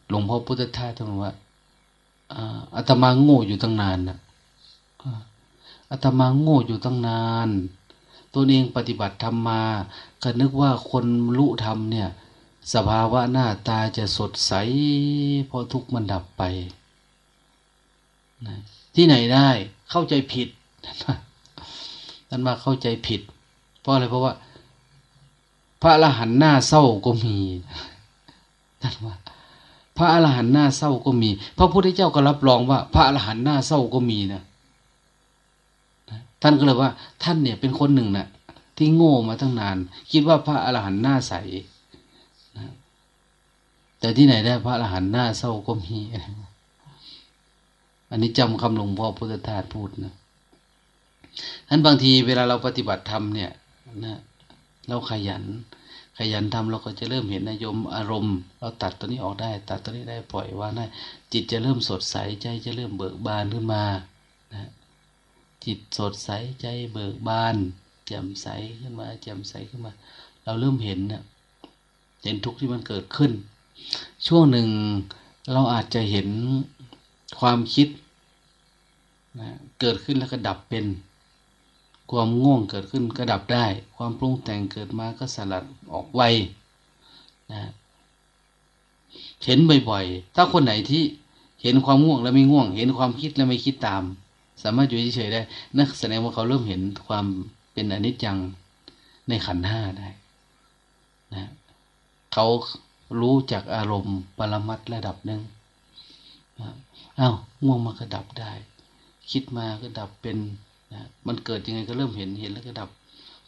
หลวงพ่อพุทธทาสท่านว่าอาตมาโง่อยู่ตั้งนานนะอาตมาโง่อยู่ตั้งนาน ตัวเองปฏิบัติธรรมมาก็นึกว่าคนรู้ธรรมเนี่ย สภาวะหน้าตาจะสดใสเพอทุกมันดับไปนะที่ไหนได้เข้าใจผิดท่านมาเข้าใจผิด เพราะอะไรเพราะว่า พระอรหันต์หน้าเศร้าก็มีท่านว่า พระอรหันต์หน้าเศร้าก็มี พระพุทธเจ้าก็รับรองว่า พระอรหันต์หน้าเศร้าก็มีนะท่านก็เลยว่า ท่านเนี่ยเป็นคนหนึ่งนะ่ะ ที่โง่มาตั้งนาน คิดว่าพระอรหันต์หน้าใส แต่ที่ไหนได้พระอรหันต์หน้าเศร้าก็มี อันนี้จำคำหลวงพ่อพุทธทาสพูดนะท่านบางทีเวลาเราปฏิบัติธรรมเนี่ยนะเราขยัน ขยันทำเราก็จะเริ่มเห็นนายมอารมณ์ เราตัดตัวนี้ออกได้ ตัดตัวนี้ได้ปล่อยวางได้ จิตจะเริ่มสดใสใจจะเริ่มเบิกบานขึ้นมานะจิตสดใสใจเบิกบานแจ่มใสขึ้นมาแจ่มใสขึ้นมา เราเริ่มเห็นเนี่ยเห็นทุกข์ที่มันเกิดขึ้น ช่วงหนึ่งเราอาจจะเห็นความคิดนะเกิดขึ้นแล้วก็ดับเป็น ความง่วงเกิดขึ้นก็ดับได้ ความปรุงแต่งเกิดมาก็สลัดออกไวนะเห็นบ่อยๆ ถ้าคนไหนที่เห็นความง่วงแล้วไม่ง่วง เห็นความคิดแล้วไม่คิดตาม สามารถอยู่เฉยๆได้นั่นแสดงว่าเขาเริ่มเห็นความเป็นอนิจจังในขันห้าได้นะเขา รู้จากอารมณ์ปรมัตระดับหนึ่งอ้าวง่วงมาก็ดับได้ คิดมาก็ดับเป็นนะมันเกิดยังไงก็เริ่มเห็นเห็นแล้วก็ดับ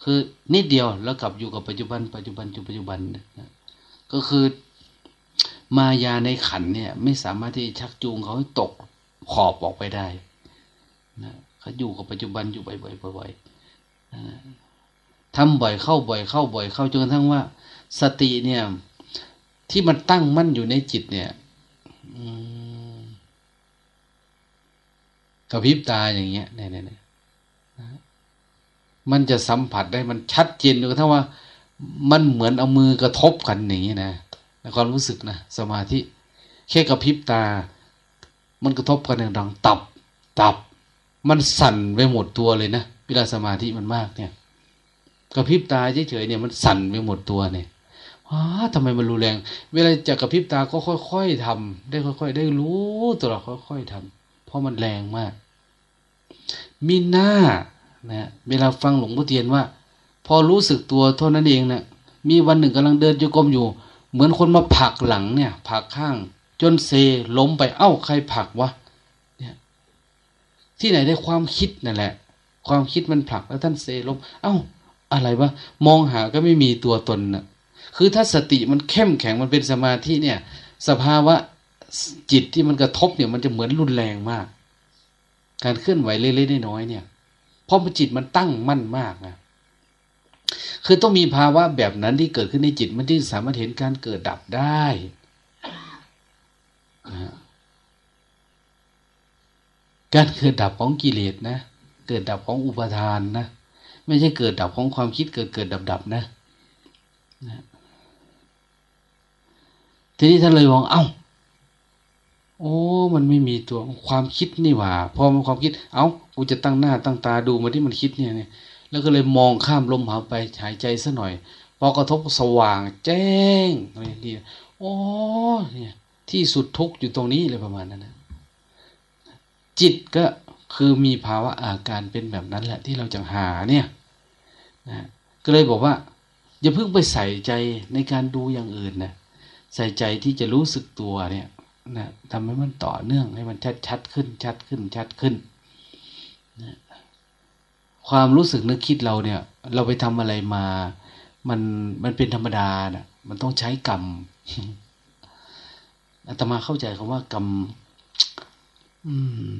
คือนิดเดียวแล้วกลับอยู่กับปัจจุบัน ปัจจุบันจุปัจจุบันนะก็คือมายาในขันเนี่ยไม่สามารถที่ชักจูงเขาให้ตกขอบออกไปได้นะเขาอยู่กับปัจจุบันอยู่บ่อยๆบ่อยๆทำบ่อยเข้าบ่อยเข้าบ่อยเข้าจนกระทั่งว่า สติเนี่ย ที่มันตั้งมั่นอยู่ในจิตเนี่ยกระพริบตาอย่างเงี้ยเนี่ยเนี่ยมันจะสัมผัสได้มันชัดเจนจนกระทั่งว่า มันเหมือนเอามือกระทบกันอย่างนี้นะในความรู้สึกนะสมาธิแค่กระพริบตา มันกระทบกันอย่างดังตับ ตับ มันสั่นไปหมดตัวเลยนะเวลาสมาธิมันมากเนี่ยกระพริบตาเฉยๆเนี่ยมันสั่นไปหมดตัวเนี่ย ว้าทำไมมันรุนแรง เวลาจะกระพริบตาก็ค่อยๆทำได้ค่อย ๆ ได้รู้ตลอดค่อย ๆทำเพราะมันแรงมาก มีหน้านะเวลาฟังหลวงพ่อเทียนว่า พอรู้สึกตัวเท่านั้นเองนะมีวันหนึ่งกำลังเดินโยกมอยู่ เหมือนคนมาผลักหลังเนี่ยผลักข้าง จนเซล้มไปเอ้าใครผลักวะเนี่ยที่ไหนได้ความคิดนั่นแหละ ความคิดมันผลักแล้วท่านเซล้ม เอ้า อะไรวะมองหาก็ไม่มีตัวตนนะ คือถ้าสติมันเข้มแข็งมันเป็นสมาธิเนี่ย สภาวะจิตที่มันกระทบเนี่ยมันจะเหมือนรุนแรงมาก การเคลื่อนไหวเล็กๆน้อยๆเนี่ย เพราะจิตมันตั้งมั่นมากนะคือต้องมีภาวะแบบนั้นที่เกิดขึ้นในจิตมันที่สามารถเห็นการเกิดดับได้การเกิดดับของกิเลสนะ เกิดดับของอุปทานนะ ไม่ใช่เกิดดับของความคิดเกิดเกิดดับดับนะ ทีนี้ท่านเลยมองเอา้า โอ้ มันไม่มีตัวความคิดนี่หว่า พอมันความคิด เอา้า กูจะตั้งหน้าตั้งตาดูมาที่มันคิดเนี่ยเนี่ย แล้วก็เลยมองข้ามลมหายไปหายใจซะหน่อย พอกระทบสว่างแจ้งอะไรนี่โอ้เนี่ย ที่สุดทุกอยู่ตรงนี้เลยประมาณนั้นนะจิตก็คือมีภาวะอาการเป็นแบบนั้นแหละที่เราจะหาเนี่ยนะก็เลยบอกว่า อย่าเพิ่งไปใส่ใจในการดูอย่างอื่นนะใส่ใจที่จะรู้สึกตัวเนี่ยนะทำให้มันต่อเนื่องให้มันชัดชัดขึ้น ชัดขึ้น ชัดขึ้นนะความรู้สึกนึกคิดเราเนี่ย เราไปทำอะไรมา มันมันเป็นธรรมดานะมันต้องใช้กรรมอาตมาเข้าใจคำว่ากรรมอืม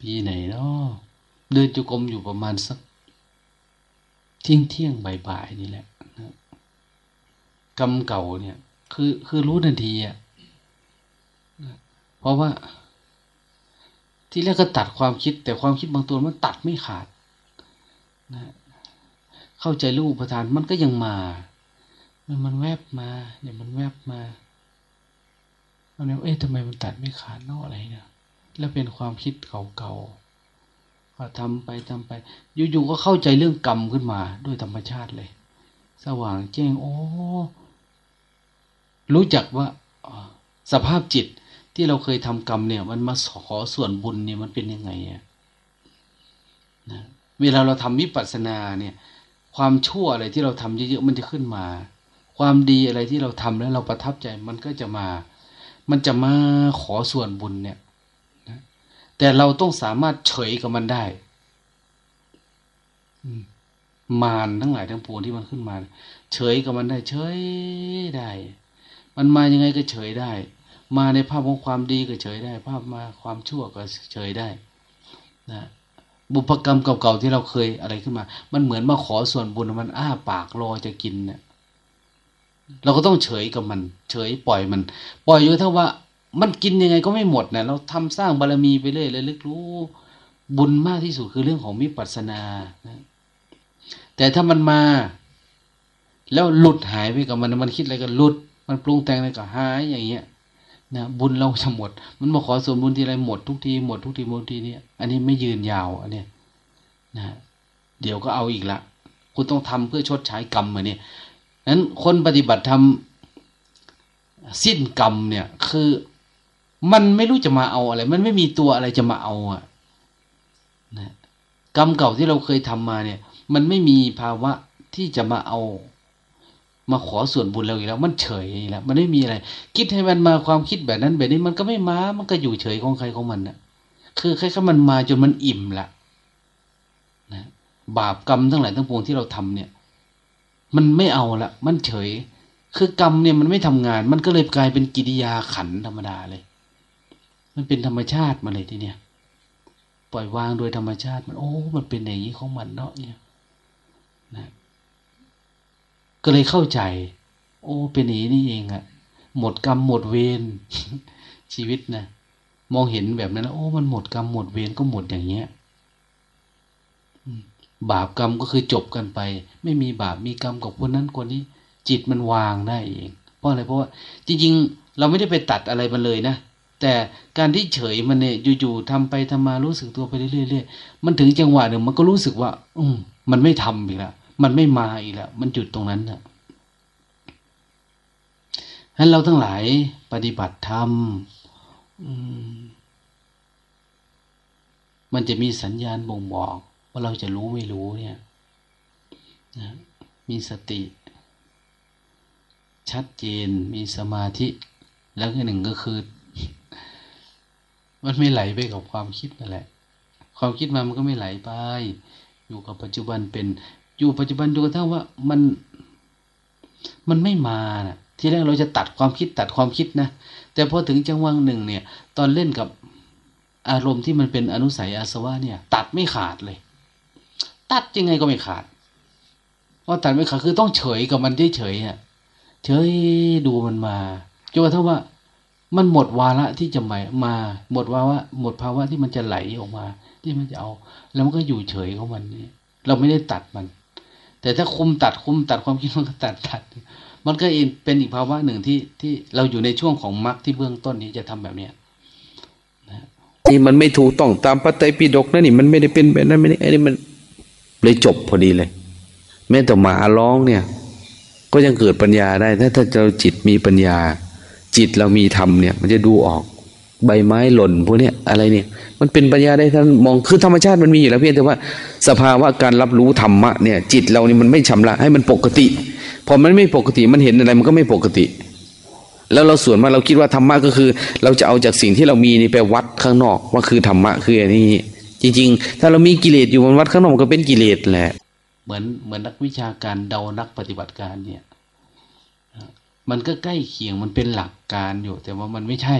ปีไหนเนาะเดินจุกรมอยู่ประมาณสัก เที่ยงเที่ยงบ่ายๆนี่แหละกรรมเก่าเนี่ย คือคือรู้ทันทีอะเพราะว่า ที่แรกก็ตัดความคิด แต่ความคิดบางตัวมันตัดไม่ขาดนะเข้าใจรูปประธานมันก็ยังมา มันมันแวบมาเนี่ยมันแวบมามันเอ๊ะทำไมมันตัดไม่ขาดนอกอะไรเนี่ยแล้วเป็นความคิดเก่าๆ ทำไปทำไปอยู่ๆก็เข้าใจเรื่องกรรมขึ้นมาด้วยธรรมชาติเลย สว่างแจ้งโอ้รู้จักว่าสภาพจิตที่เราเคยทำกรรมเนี่ย มันมาขอส่วนบุญเนี่ยมันเป็นยังไงอะนะเวลาเราทำวิปัสสนาเนี่ย ความชั่วอะไรที่เราทำเยอะๆมันจะขึ้นมา ความดีอะไรที่เราทำแล้วเราประทับใจมันก็จะมา มันจะมาขอส่วนบุญเนี่ย แต่เราต้องสามารถเฉยกับมันได้มารทั้งหลายทั้งปวงที่มันขึ้นมา เฉยกับมันได้ เฉยได้ มันมายังไงก็เฉยได้ มาในภาพของความดีก็เฉยได้ ภาพมาความชั่วก็เฉยได้นะบุพกรรมเก่าๆที่เราเคยอะไรขึ้นมา มันเหมือนมาขอส่วนบุญมันอ้าปากรอจะกินเนี่ยเราก็ต้องเฉยกับมัน เฉยปล่อยมัน ปล่อยอยู่เท่าว่า มันกินยังไงก็ไม่หมดนะเราทำสร้างบารรมีไปเรื่อยเลยลึกรู้ บุญมากที่สุดคือเรื่องของมิปัสนานะแต่ถ้ามันมา แล้วหลุดหายไปกับมันมันคิดอะไรก็หลุด มันปรุงแต่งอะไรก็หายอย่างเงี้ยนะบุญเราจะหมด มันมาขอส่วนบุญทีไรหมดทุกทีหมดทุกทีหมดทีเนี้อันนี้ไม่ยืนยาวอันเนี้ยนะเดี๋ยวก็เอาอีกละคุณต้องทำเพื่อชดใช้กรรมมาเนี่ยนั้นคนปฏิบัติทำสิ้นกรรมเนี่ยคือ มันไม่รู้จะมาเอาอะไร มันไม่มีตัวอะไรจะมาเอาอะนะกรรมเก่าที่เราเคยทำมาเนี่ย มันไม่มีภาวะที่จะมาเอา มาขอส่วนบุญเราอีกแล้ว มันเฉยแล้วมันไม่มีอะไร คิดให้มันมาความคิดแบบนั้นแบบนี้มันก็ไม่มา มันก็อยู่เฉยของใครของมันนะคือแค่มันมาจนมันอิ่มละนะบาปกรรมทั้งหลายทั้งปวงที่เราทำเนี่ย มันไม่เอาละมันเฉย คือกรรมเนี่ยมันไม่ทำงาน มันก็เลยกลายเป็นกิริยาขันธรรมดาเลย มันเป็นธรรมชาติมาเลยทีเนี้ยปล่อยวางโดยธรรมชาติมันโอ้ มันเป็นอย่างนี้ของมันเนาะเนี่ยนะก็เลยเข้าใจ โอ้ เป็นอย่างนี้นี่เองอะหมดกรรมหมดเวรชีวิตนะมองเห็นแบบนั้นโอ้มันหมดกรรมหมดเวรก็หมดอย่างเงี้ยบาปกรรมก็คือจบกันไป ไม่มีบาปมีกรรมกับคนนั้นคนนี้ จิตมันวางได้เอง เพราะอะไรเพราะว่าจริง ๆ เราไม่ได้ไปตัดอะไรมันเลยนะ แต่การที่เฉยมันเนี่ยอยู่ๆทำไปทำมารู้สึกตัวไปเรื่อยๆมันถึงจังหวะหนึ่งมันก็รู้สึกว่า อืมมันไม่ทำอีกแล้วมันไม่มาอีกแล้วมันหยุดตรงนั้นนะฉะนั้นเราทั้งหลายปฏิบัติธรรมมันจะมีสัญญาณบ่งบอก ว่าเราจะรู้ไม่รู้เนี่ยนะมีสติ ชัดเจนมีสมาธิ แล้วก็หนึ่งก็คือ มันไม่ไหลไปกับความคิดนั่นแหละ ความคิดมามันก็ไม่ไหลไป อยู่กับปัจจุบันเป็นอยู่ปัจจุบันดูกระทั่งว่ามันมันไม่มานะ่ะที่แรกเราจะตัดความคิดตัดความคิดนะ แต่พอถึงจังหวะหนึ่งเนี่ย ตอนเล่นกับอารมณ์ที่มันเป็นอนุสัยอาสวะเนี่ย ตัดไม่ขาดเลย ตัดยังไงก็ไม่ขาดเพราะตัดไม่ขาดคือต้องเฉยกับมันเฉยๆอะเฉยดูมันมาจนกระทั่งว่า มันหมดวาระที่จะมามา หมดวาระหมดภาวะที่มันจะไหลออกมา ที่มันจะเอา แล้วมันก็อยู่เฉยของมันนี่เราไม่ได้ตัดมัน แต่ถ้าคุมตัดคุมตัดความคิดมันก็ตัดตัด มันก็เป็นอีกภาวะหนึ่งที่ที่เราอยู่ในช่วงของมรรคที่เบื้องต้นนี้จะทำแบบเนี้ยนี่มันไม่ถูกต้องตามพระไตรปิฎกนั่นนี่มันไม่ได้เป็นแบบนั้นไม่ได้ไอ้นี่มันเลยจบพอดีเลย แม้แต่หมาร้องเนี่ย ก็ยังเกิดปัญญาได้ ถ้าถ้าเราจิตมีปัญญา จิตเรามีธรรมเนี่ย มันจะดูออกใบไม้หล่นพวกเนี้ยอะไรเนี่ย มันเป็นปัญญาได้ท่านมองคือธรรมชาติมันมีอยู่แล้วเพียงแต่ว่าสภาวะการรับรู้ธรรมะเนี่ย จิตเรานี่มันไม่ชำระให้มันปกติพอมันไม่ปกติมันเห็นอะไรมันก็ไม่ปกติ แล้วเราส่วนมากเราคิดว่าธรรมะก็คือ เราจะเอาจากสิ่งที่เรามีนี่ไปวัดข้างนอกว่าคือธรรมะคืออันนี้ จริง ๆ ถ้าเรามีกิเลสอยู่บนวัดข้างนอกมันก็เป็นกิเลสแหละ เหมือนเหมือนนักวิชาการเดานักปฏิบัติการเนี่ย มันก็ใกล้เคียงมันเป็นหลักการอยู่แต่ว่ามันไม่ใช่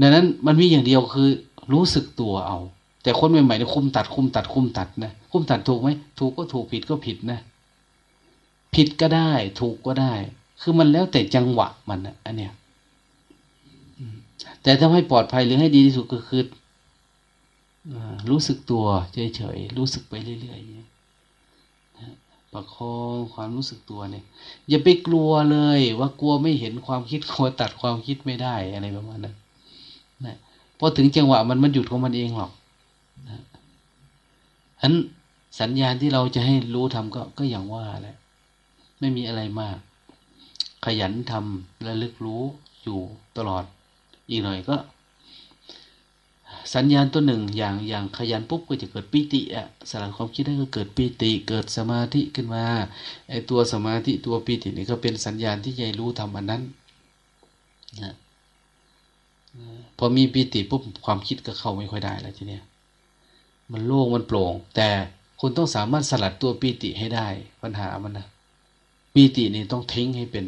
ดังนั้นมันมีอย่างเดียวคือ รู้สึกตัวเอา แต่คนใหม่ๆเนี่ยคุมตัด คุมตัด คุมตัดนะคุมตัดถูกไหมถูกก็ถูกผิดก็ผิดนะ ผิดก็ได้ ถูกก็ได้ คือมันแล้วแต่จังหวะมันนะอันเนี้ยแต่ถ้าให้ปลอดภัยหรือให้ดีที่สุดก็คือรู้สึกตัวเฉยๆรู้สึกไปเรื่อยๆ ประคองความรู้สึกตัวเนี่ย อย่าไปกลัวเลยว่ากลัวไม่เห็นความคิดกลัวตัดความคิดไม่ได้อะไรประมาณนั้นนะพอถึงจังหวะมันมันหยุดของมันเองหรอกนะฉะนั้นสัญญาณที่เราจะให้รู้ทำก็ก็อย่างว่าแหละไม่มีอะไรมาก ขยันทำและลึกรู้อยู่ตลอด อีกหน่อยก็ สัญญาณตัวหนึ่งอย่างอย่างขยันปุ๊บก็จะเกิดปิติอะสลัดความคิดได้ก็เกิดปิติ เกิดสมาธิขึ้นมาไอตัวสมาธิตัวปิตินี่ก็เป็นสัญญาณที่ใหญ่รู้ทำอันนั้นนะพอมีปิติปุ๊บความคิดก็เข้าไม่ค่อยได้แล้วทีเนี้ยมันโล่งมันโปร่ง แต่คุณต้องสามารถสลัดตัวปิติให้ได้ ปัญหามันนะปีตินี่ต้องทิ้งให้เป็น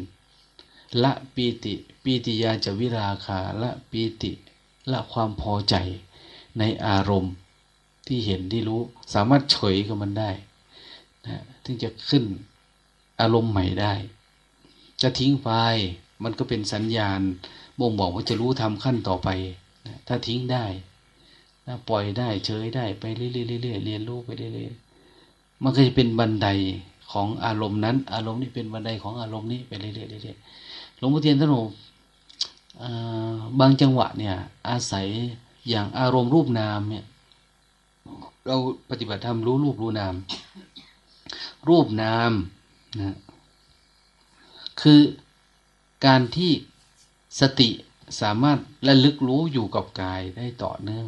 ละปีติปีติยาจะวิราคาละปีติละความพอใจ ในอารมณ์ที่เห็นที่รู้ สามารถเฉยกับมันได้นะถึงจะขึ้นอารมณ์ใหม่ได้ จะทิ้งไปมันก็เป็นสัญญาณบ่งบอกว่าจะรู้ทำขั้นต่อไปนะถ้าทิ้งได้นะปล่อยได้เฉยได้ไปเรื่อยๆเรียนรู้ไปเรื่อยๆมันก็จะเป็นบันไดของอารมณ์นั้น อารมณ์นี้เป็นบันไดของอารมณ์นี้ไปเรื่อยๆหลวงพ่อเทียนท่านบอกบางจังหวะเนี่ย อาศัย อย่างอารมณ์รูปนามเนี่ย เราปฏิบัติธรรมรู้รูปรู้นาม รูปนามนะคือการที่สติสามารถระลึกรู้อยู่กับกายได้ต่อเนื่อง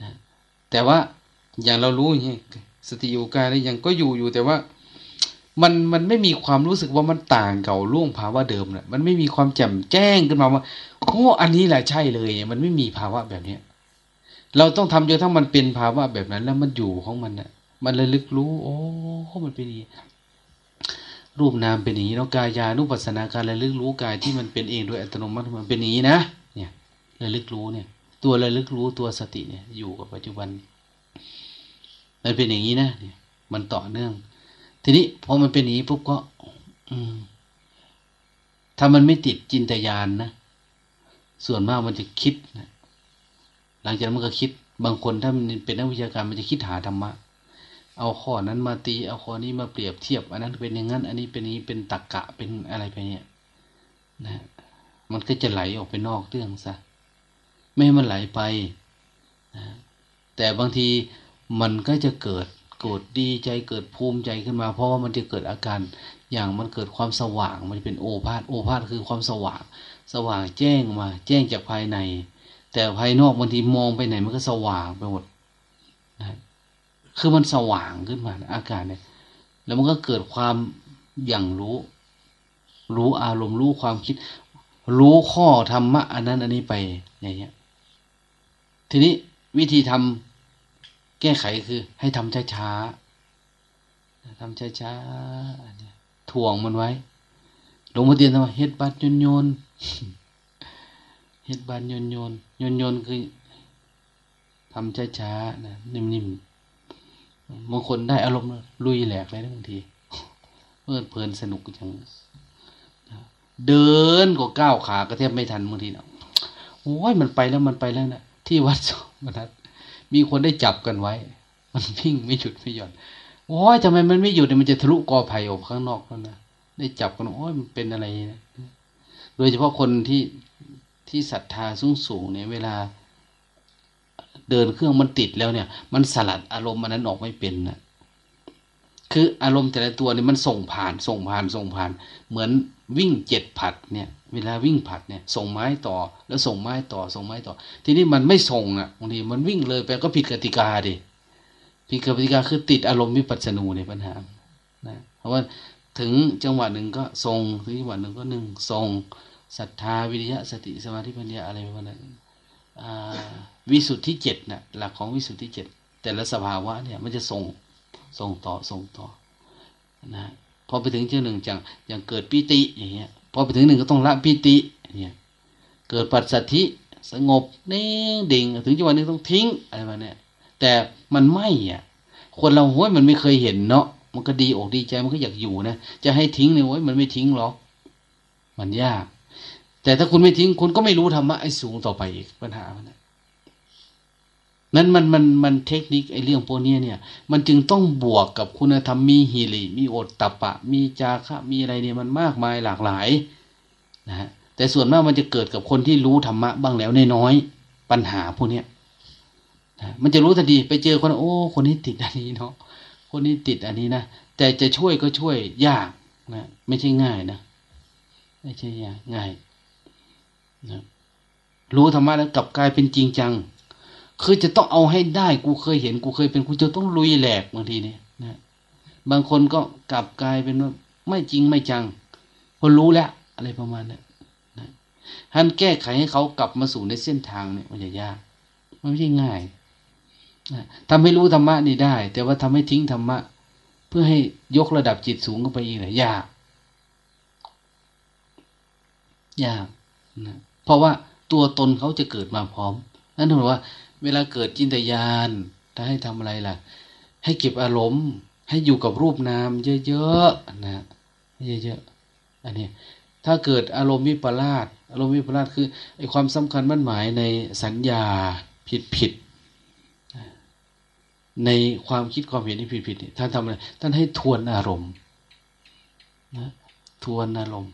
นะแต่ว่าอย่างเรารู้อย่างนี้สติอยู่กายแล้วยังก็อยู่อยู่แต่ว่า มันมันไม่มีความรู้สึกว่ามันต่างเก่าล่วงภาวะเดิมเนะ่ยมันไม่มีความแจ่มแจ้งขึ้นมาว่าโอ้อันนี้แหละใช่เลย มันไม่มีภาวะแบบเนี้ยเราต้องทำจนถ้ามันเป็นภาวะแบบนั้น แล้วมันอยู่ของมันนะ่ยมันระลึกรู้ โอ้มันเป็นอย่างนี้รูปนามเป็นอย่างนี้แล้วกายานุปัสสนาการระลึกรู้กายที่มันเป็นเองโดยอัตโนมัติมันเป็นอย่างนี้นะเนี่ยระลึกรู้เนี่ย ตัวระลึกรู้ตัวสติเนี่ย อยู่กับปัจจุบัน มันเป็นอย่างนี้นะเนี่ยมันต่อเนื่อง ทีนี้พอมันเป็นอย่างนี้ปุ๊บก็ อืม ถ้ามันไม่ติดจินตยานนะส่วนมากมันจะคิดนะหลังจากนั้นมันก็คิด บางคนถ้ามันเป็นนักวิชาการมันจะคิดหาธรรมะ เอาข้อนั้นมาตี เอาข้อนี้มาเปรียบเทียบ อันนั้นเป็นอย่างนั้น อันนี้เป็นนี้เป็นตรกกะเป็นอะไรไปเนี่ย นะ มันก็จะไหลออกไปนอกเรื่องซะไม่ให้มันไหลไปนะแต่บางทีมันก็จะเกิด โกรธดีใจเกิดภูมิใจขึ้นมา เพราะว่ามันจะเกิดอาการอย่างมันเกิดความสว่างมันเป็นโอภาษโอภาษคือความสว่าง สว่างแจ้งมา แจ้งจากภายใน แต่ภายนอกบางทีมองไปไหนมันก็สว่างไปหมดนะคือมันสว่างขึ้นมาอาการเนี่ย แล้วมันก็เกิดความอย่างรู้ รู้อารมณ์รู้ความคิด รู้ข้อธรรมะอันนั้นอันนี้ไปอย่างเงี้ยทีนี้วิธีทำ แก้ไขคือให้ทำช้าๆทำช้าๆถ่วงมันไว้หลวงพ่อเตียนทำเฮ็ดบัตโยนโยนเฮ็ดบัตโยนโยนโยนโยนคือทำช้าๆนะนิ่มๆบางคนได้อารมณ์ลุยแหลกเลยนะบางทีเพลินเพลินสนุกจังเดินก็ก้าวขาก็แทบไม่ทันบางทีเนาะโอ้ยมันไปแล้วมันไปแล้วนะที่วัดสมนัส มีคนได้จับกันไว้ มันวิ่งไม่หยุดไม่หย่อนโอ้ยทำไมมันไม่หยุดเนี่ยมันจะทะลุกอไผ่ออกข้างนอกแล้วนะได้จับกันโอ้ยมันเป็นอะไรนะโดยเฉพาะคนที่ที่ศรัทธาสูงสูงเนี่ย เวลา เดินเครื่องมันติดแล้วเนี่ย มันสลัดอารมณ์มันนั้นออกไม่เป็นนะคืออารมณ์แต่ละตัวเนี่ยมันส่งผ่านส่งผ่านส่งผ่าน เหมือนวิ่งเจ็ดผัดเนี่ย เวลาวิ่งผัดเนี่ยส่งไม้ต่อ แล้วส่งไม้ต่อส่งไม้ต่อ ทีนี้มันไม่ส่งอะบางทีมันวิ่งเลยไปก็ผิดกติกาดิผิดกติกาคือติดอารมณ์วิปัสสนูในปัญหานะเพราะว่าถึงจังหวะหนึ่งก็ทรงถึงจังหวะหนึ่งก็หนึ่งทรงศรัทธาวิริยะสติสมาธิปัญญาอะไรประมาณนั้นวิสุทธิเจ็ดนะ่ะหลักของวิสุทธิเจ็ดแต่ละสภาวะเนี่ยมันจะส่งส่งต่อส่งต่อนะพอไปถึงเจ้าหนึ่งจังอย่างเกิดปิติอย่างเงี้ย พอไปถึงหนึ่งก็ต้องละปิติเนี่ยเกิดปัสสัทธิสงบนิ่งดิ่งถึงจังหวะนึงต้องทิ้งอะไรมาเนี่ยแต่มันไม่อะ คนเราโว้ยมันไม่เคยเห็นเนาะมันก็ดีอกดีใจมันก็อยากอยู่นะจะให้ทิ้งเนี่ยโว้ยมันไม่ทิ้งหรอกมันยาก แต่ถ้าคุณไม่ทิ้งคุณก็ไม่รู้ธรรมะไอ้สูงต่อไปอีกปัญหามันนะ นั่นมันมันมันเทคนิคไอ้เรื่องพวกนี้เนี่ย มันจึงต้องบวกกับคุณธรรมมีฮิริมีโอตตะปะ มีจาคะมีอะไรเนี่ยมันมากมายหลากหลายนะฮะแต่ส่วนมากมันจะเกิดกับคนที่รู้ธรรมะบ้างแล้วน้อยปัญหาพวกเนี้ยนะมันจะรู้ทันทีไปเจอคนโอ้ คนนี้ติดอันนี้เนาะคนนี้ติดอันนี้นะแต่จะช่วยก็ช่วยยากนะไม่ใช่ง่ายนะไม่ใช่ยากง่ายนะรู้ธรรมะแล้วกลับกลายเป็นจริงจัง คือจะต้องเอาให้ได้ กูเคยเห็น กูเคยเป็นกูจะต้องลุยแหลกบางทีเนี่ยนะบางคนก็กลับกลายเป็นว่าไม่จริงไม่จังคนรู้แล้ว อะไรประมาณนี้นะท่านแก้ไขให้เขากลับมาสู่ในเส้นทางเนี่ยมันจะยากมันไม่ใช่ง่ายนะทำให้รู้ธรรมะนี่ได้ แต่ว่าทำให้ทิ้งธรรมะ เพื่อให้ยกระดับจิตสูงขึ้นไปอีกเนี่ยยากยากนะเพราะว่าตัวตนเขาจะเกิดมาพร้อมนั่นถือว่า เวลาเกิดจินตยานถ้าให้ทำอะไรล่ะ ให้เก็บอารมณ์ ให้อยู่กับรูปนามเยอะๆนะเยอะๆอันนี้ถ้าเกิดอารมณ์วิปลาสอารมณ์วิปลาสคือไอความสำคัญมั่นหมายในสัญญาผิดผิดในความคิดความเห็นที่ผิดผิดท่านทำอะไรท่านให้ทวนอารมณ์นะทวนอารมณ์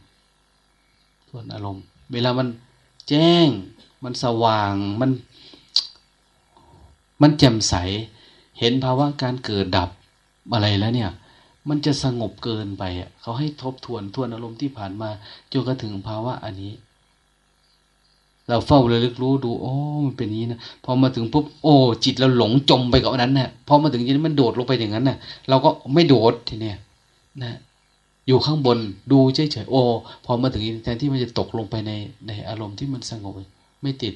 ทวนอารมณ์ เวลามันแจ้งมันสว่างมัน มันแจ่มใส เห็นภาวะการเกิดดับอะไรแล้วเนี่ย มันจะสงบเกินไปอะเขาให้ทบทวนทวนอารมณ์ที่ผ่านมาจนกระถึงภาวะอันนี้ เราเฝ้าระลึกรู้ดู โอ้มันเป็นนี้นะพอมาถึงปุ๊บโอ้จิตเราหลงจมไปกับนั้นนะ่ะพอมาถึงนี้มันโดดลงไปอย่างนั้นนะ่ะ เราก็ไม่โดดทีเนี้ยนะอยู่ข้างบนดูเฉยๆโอ้พอมาถึงแทนที่มันจะตกลงไปในในอารมณ์ที่มันสงบไม่ติด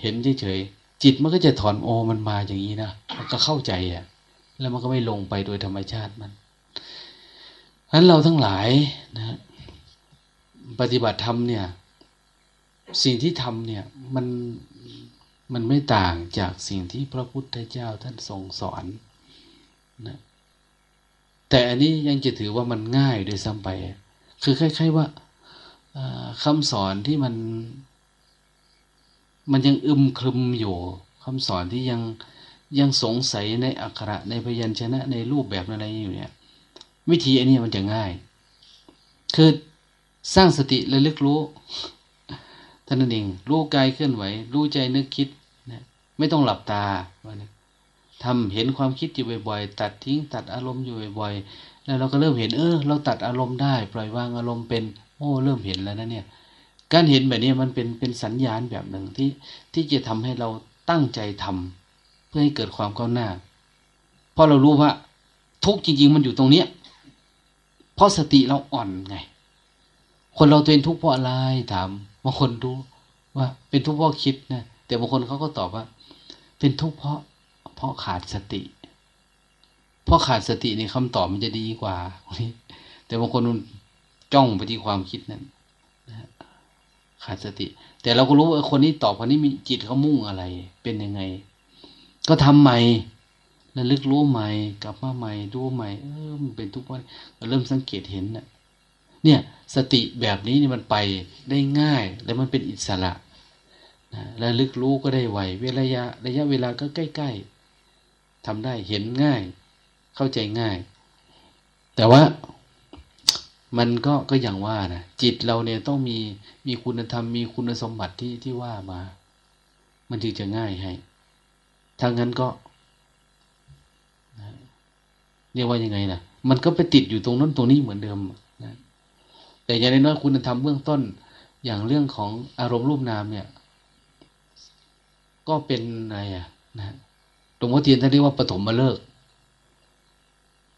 เห็นเฉยๆ จิตมันก็จะถอนโอมันมาอย่างนี้นะมันก็เข้าใจอะ แล้วมันก็ไม่ลงไปโดยธรรมชาติมันฉะนั้นเราทั้งหลายนะ ปฏิบัติธรรมเนี่ย สิ่งที่ทำเนี่ยมันมันไม่ต่างจากสิ่งที่พระพุทธเจ้าท่านทรงสอนนะแต่อันนี้ยังจะถือว่ามันง่ายโดยซ้ำไป คือคล้ายๆว่าคำสอนที่มัน มันยังอึมครึมอยู่คำสอนที่ยังยังสงสัยในอักขระในพยัญชนะในรูปแบบอะไรอยู่เนี่ย วิธีอันนี้มันจะง่าย คือสร้างสติระลึกรู้ท่านนั่นเองรู้กายเคลื่อนไหว รู้ใจนึกคิดนะไม่ต้องหลับตาว่านะทำเห็นความคิดอยู่บ่อยๆ ตัดทิ้งตัดอารมณ์อยู่บ่อยๆ แล้วเราก็เริ่มเห็น เออ เราตัดอารมณ์ได้ ปล่อยวางอารมณ์เป็น โอ้ เริ่มเห็นแล้วนะเนี่ย การเห็นแบบนี้มันเป็นเป็นสัญญาณแบบหนึ่งที่ที่จะทำให้เราตั้งใจทำเพื่อให้เกิดความก้าวหน้า เพราะเรารู้ว่า ทุกจริง ๆ มันอยู่ตรงเนี้ยเพราะสติเราอ่อนไง คนเราตัวเองทุกข์เพราะอะไรถามบางคนรู้ว่า เป็นทุกข์เพราะคิดนะแต่บางคนเขาก็ตอบว่า เป็นทุกข์เพราะ เพราะขาดสติ เพราะขาดสติในคำตอบมันจะดีกว่า แต่บางคนจ้องไปที่ความคิดนั้น ขาดสติ แต่เราก็รู้ว่าคนนี้ตอบคนนี้มีจิตเขามุ่งอะไร เป็นยังไง ก็ทำใหม่ระลึกรู้ใหม่ กลับมาใหม่ดูใหม่เออมันเป็นทุกวันเริ่มสังเกตเห็นนะเนี่ย สติแบบนี้นี่มันไปได้ง่าย และมันเป็นอิสระนะระลึกรู้ก็ได้ไวเวลายะระยะเวลาก็ใกล้ๆทำได้เห็นง่าย เข้าใจง่าย แต่ว่า มันก็ก็อย่างว่านะจิตเราเนี่ยต้องมีมีคุณธรรมมีคุณสมบัติที่ที่ว่ามา มันถึงจะง่ายให้ถ้างั้นก็เรียกว่ายังไงนะมันก็ไปติดอยู่ตรงนั้นตรงนี้เหมือนเดิมนะแต่อย่างน้อยคุณธรรมเบื้องต้น อย่างเรื่องของอารมณ์รูปนามเนี่ย ก็เป็นอะไรอะนะหลวงพ่อเทียนท่านเรียกว่าปฐมมาเลิก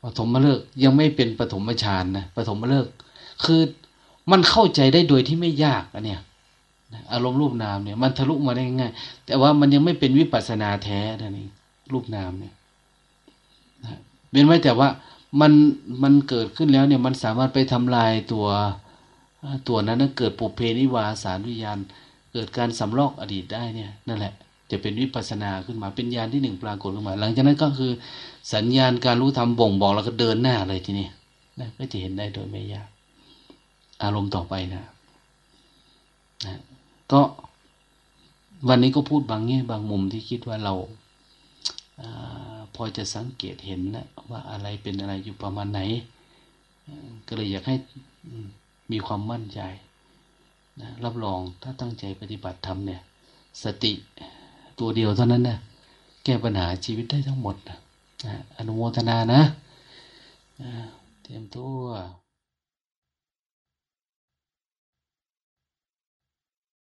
ปฐมมาเลิกยังไม่เป็นปฐมฌานนะปฐมมาเลิกคือมันเข้าใจได้โดยที่ไม่ยากอะเนี่ยอารมณ์รูปนามเนี่ย มันทะลุมาได้ง่ายแต่ว่ามันยังไม่เป็นวิปัสนาแท้นั่นเองรูปนามเนี่ยเป็นไว้แต่ว่ามันมันเกิดขึ้นแล้วเนี่ยมันสามารถไปทำลายตัวตัวนั้นเกิดปุเพนิวาสารวิญญาณ เกิดการสำลอกอดีตได้เนี่ยนั่นแหละ จะเป็นวิปัสนาขึ้นมาเป็นญาณที่หนึ่งปรากฏขึ้นมา หลังจากนั้นก็คือ สัญญาณการรู้ธรรมบ่งบอกแล้วก็เดินหน้าเลยทีนี้นะก็จะเห็นได้โดยไม่ยาก อารมณ์ต่อไปนะนะก็วันนี้ก็พูดบางแง่บางมุมที่คิดว่าเราอพอจะสังเกตเห็นนะว่าอะไรเป็นอะไรอยู่ประมาณไหน ก็เลยอยากให้มีความมั่นใจนะรับรองถ้าตั้งใจปฏิบัติธรรมเนี่ย สติตัวเดียวเท่านั้นนะแก้ปัญหาชีวิตได้ทั้งหมดนะ อนุโมทนานะเตรียมตัว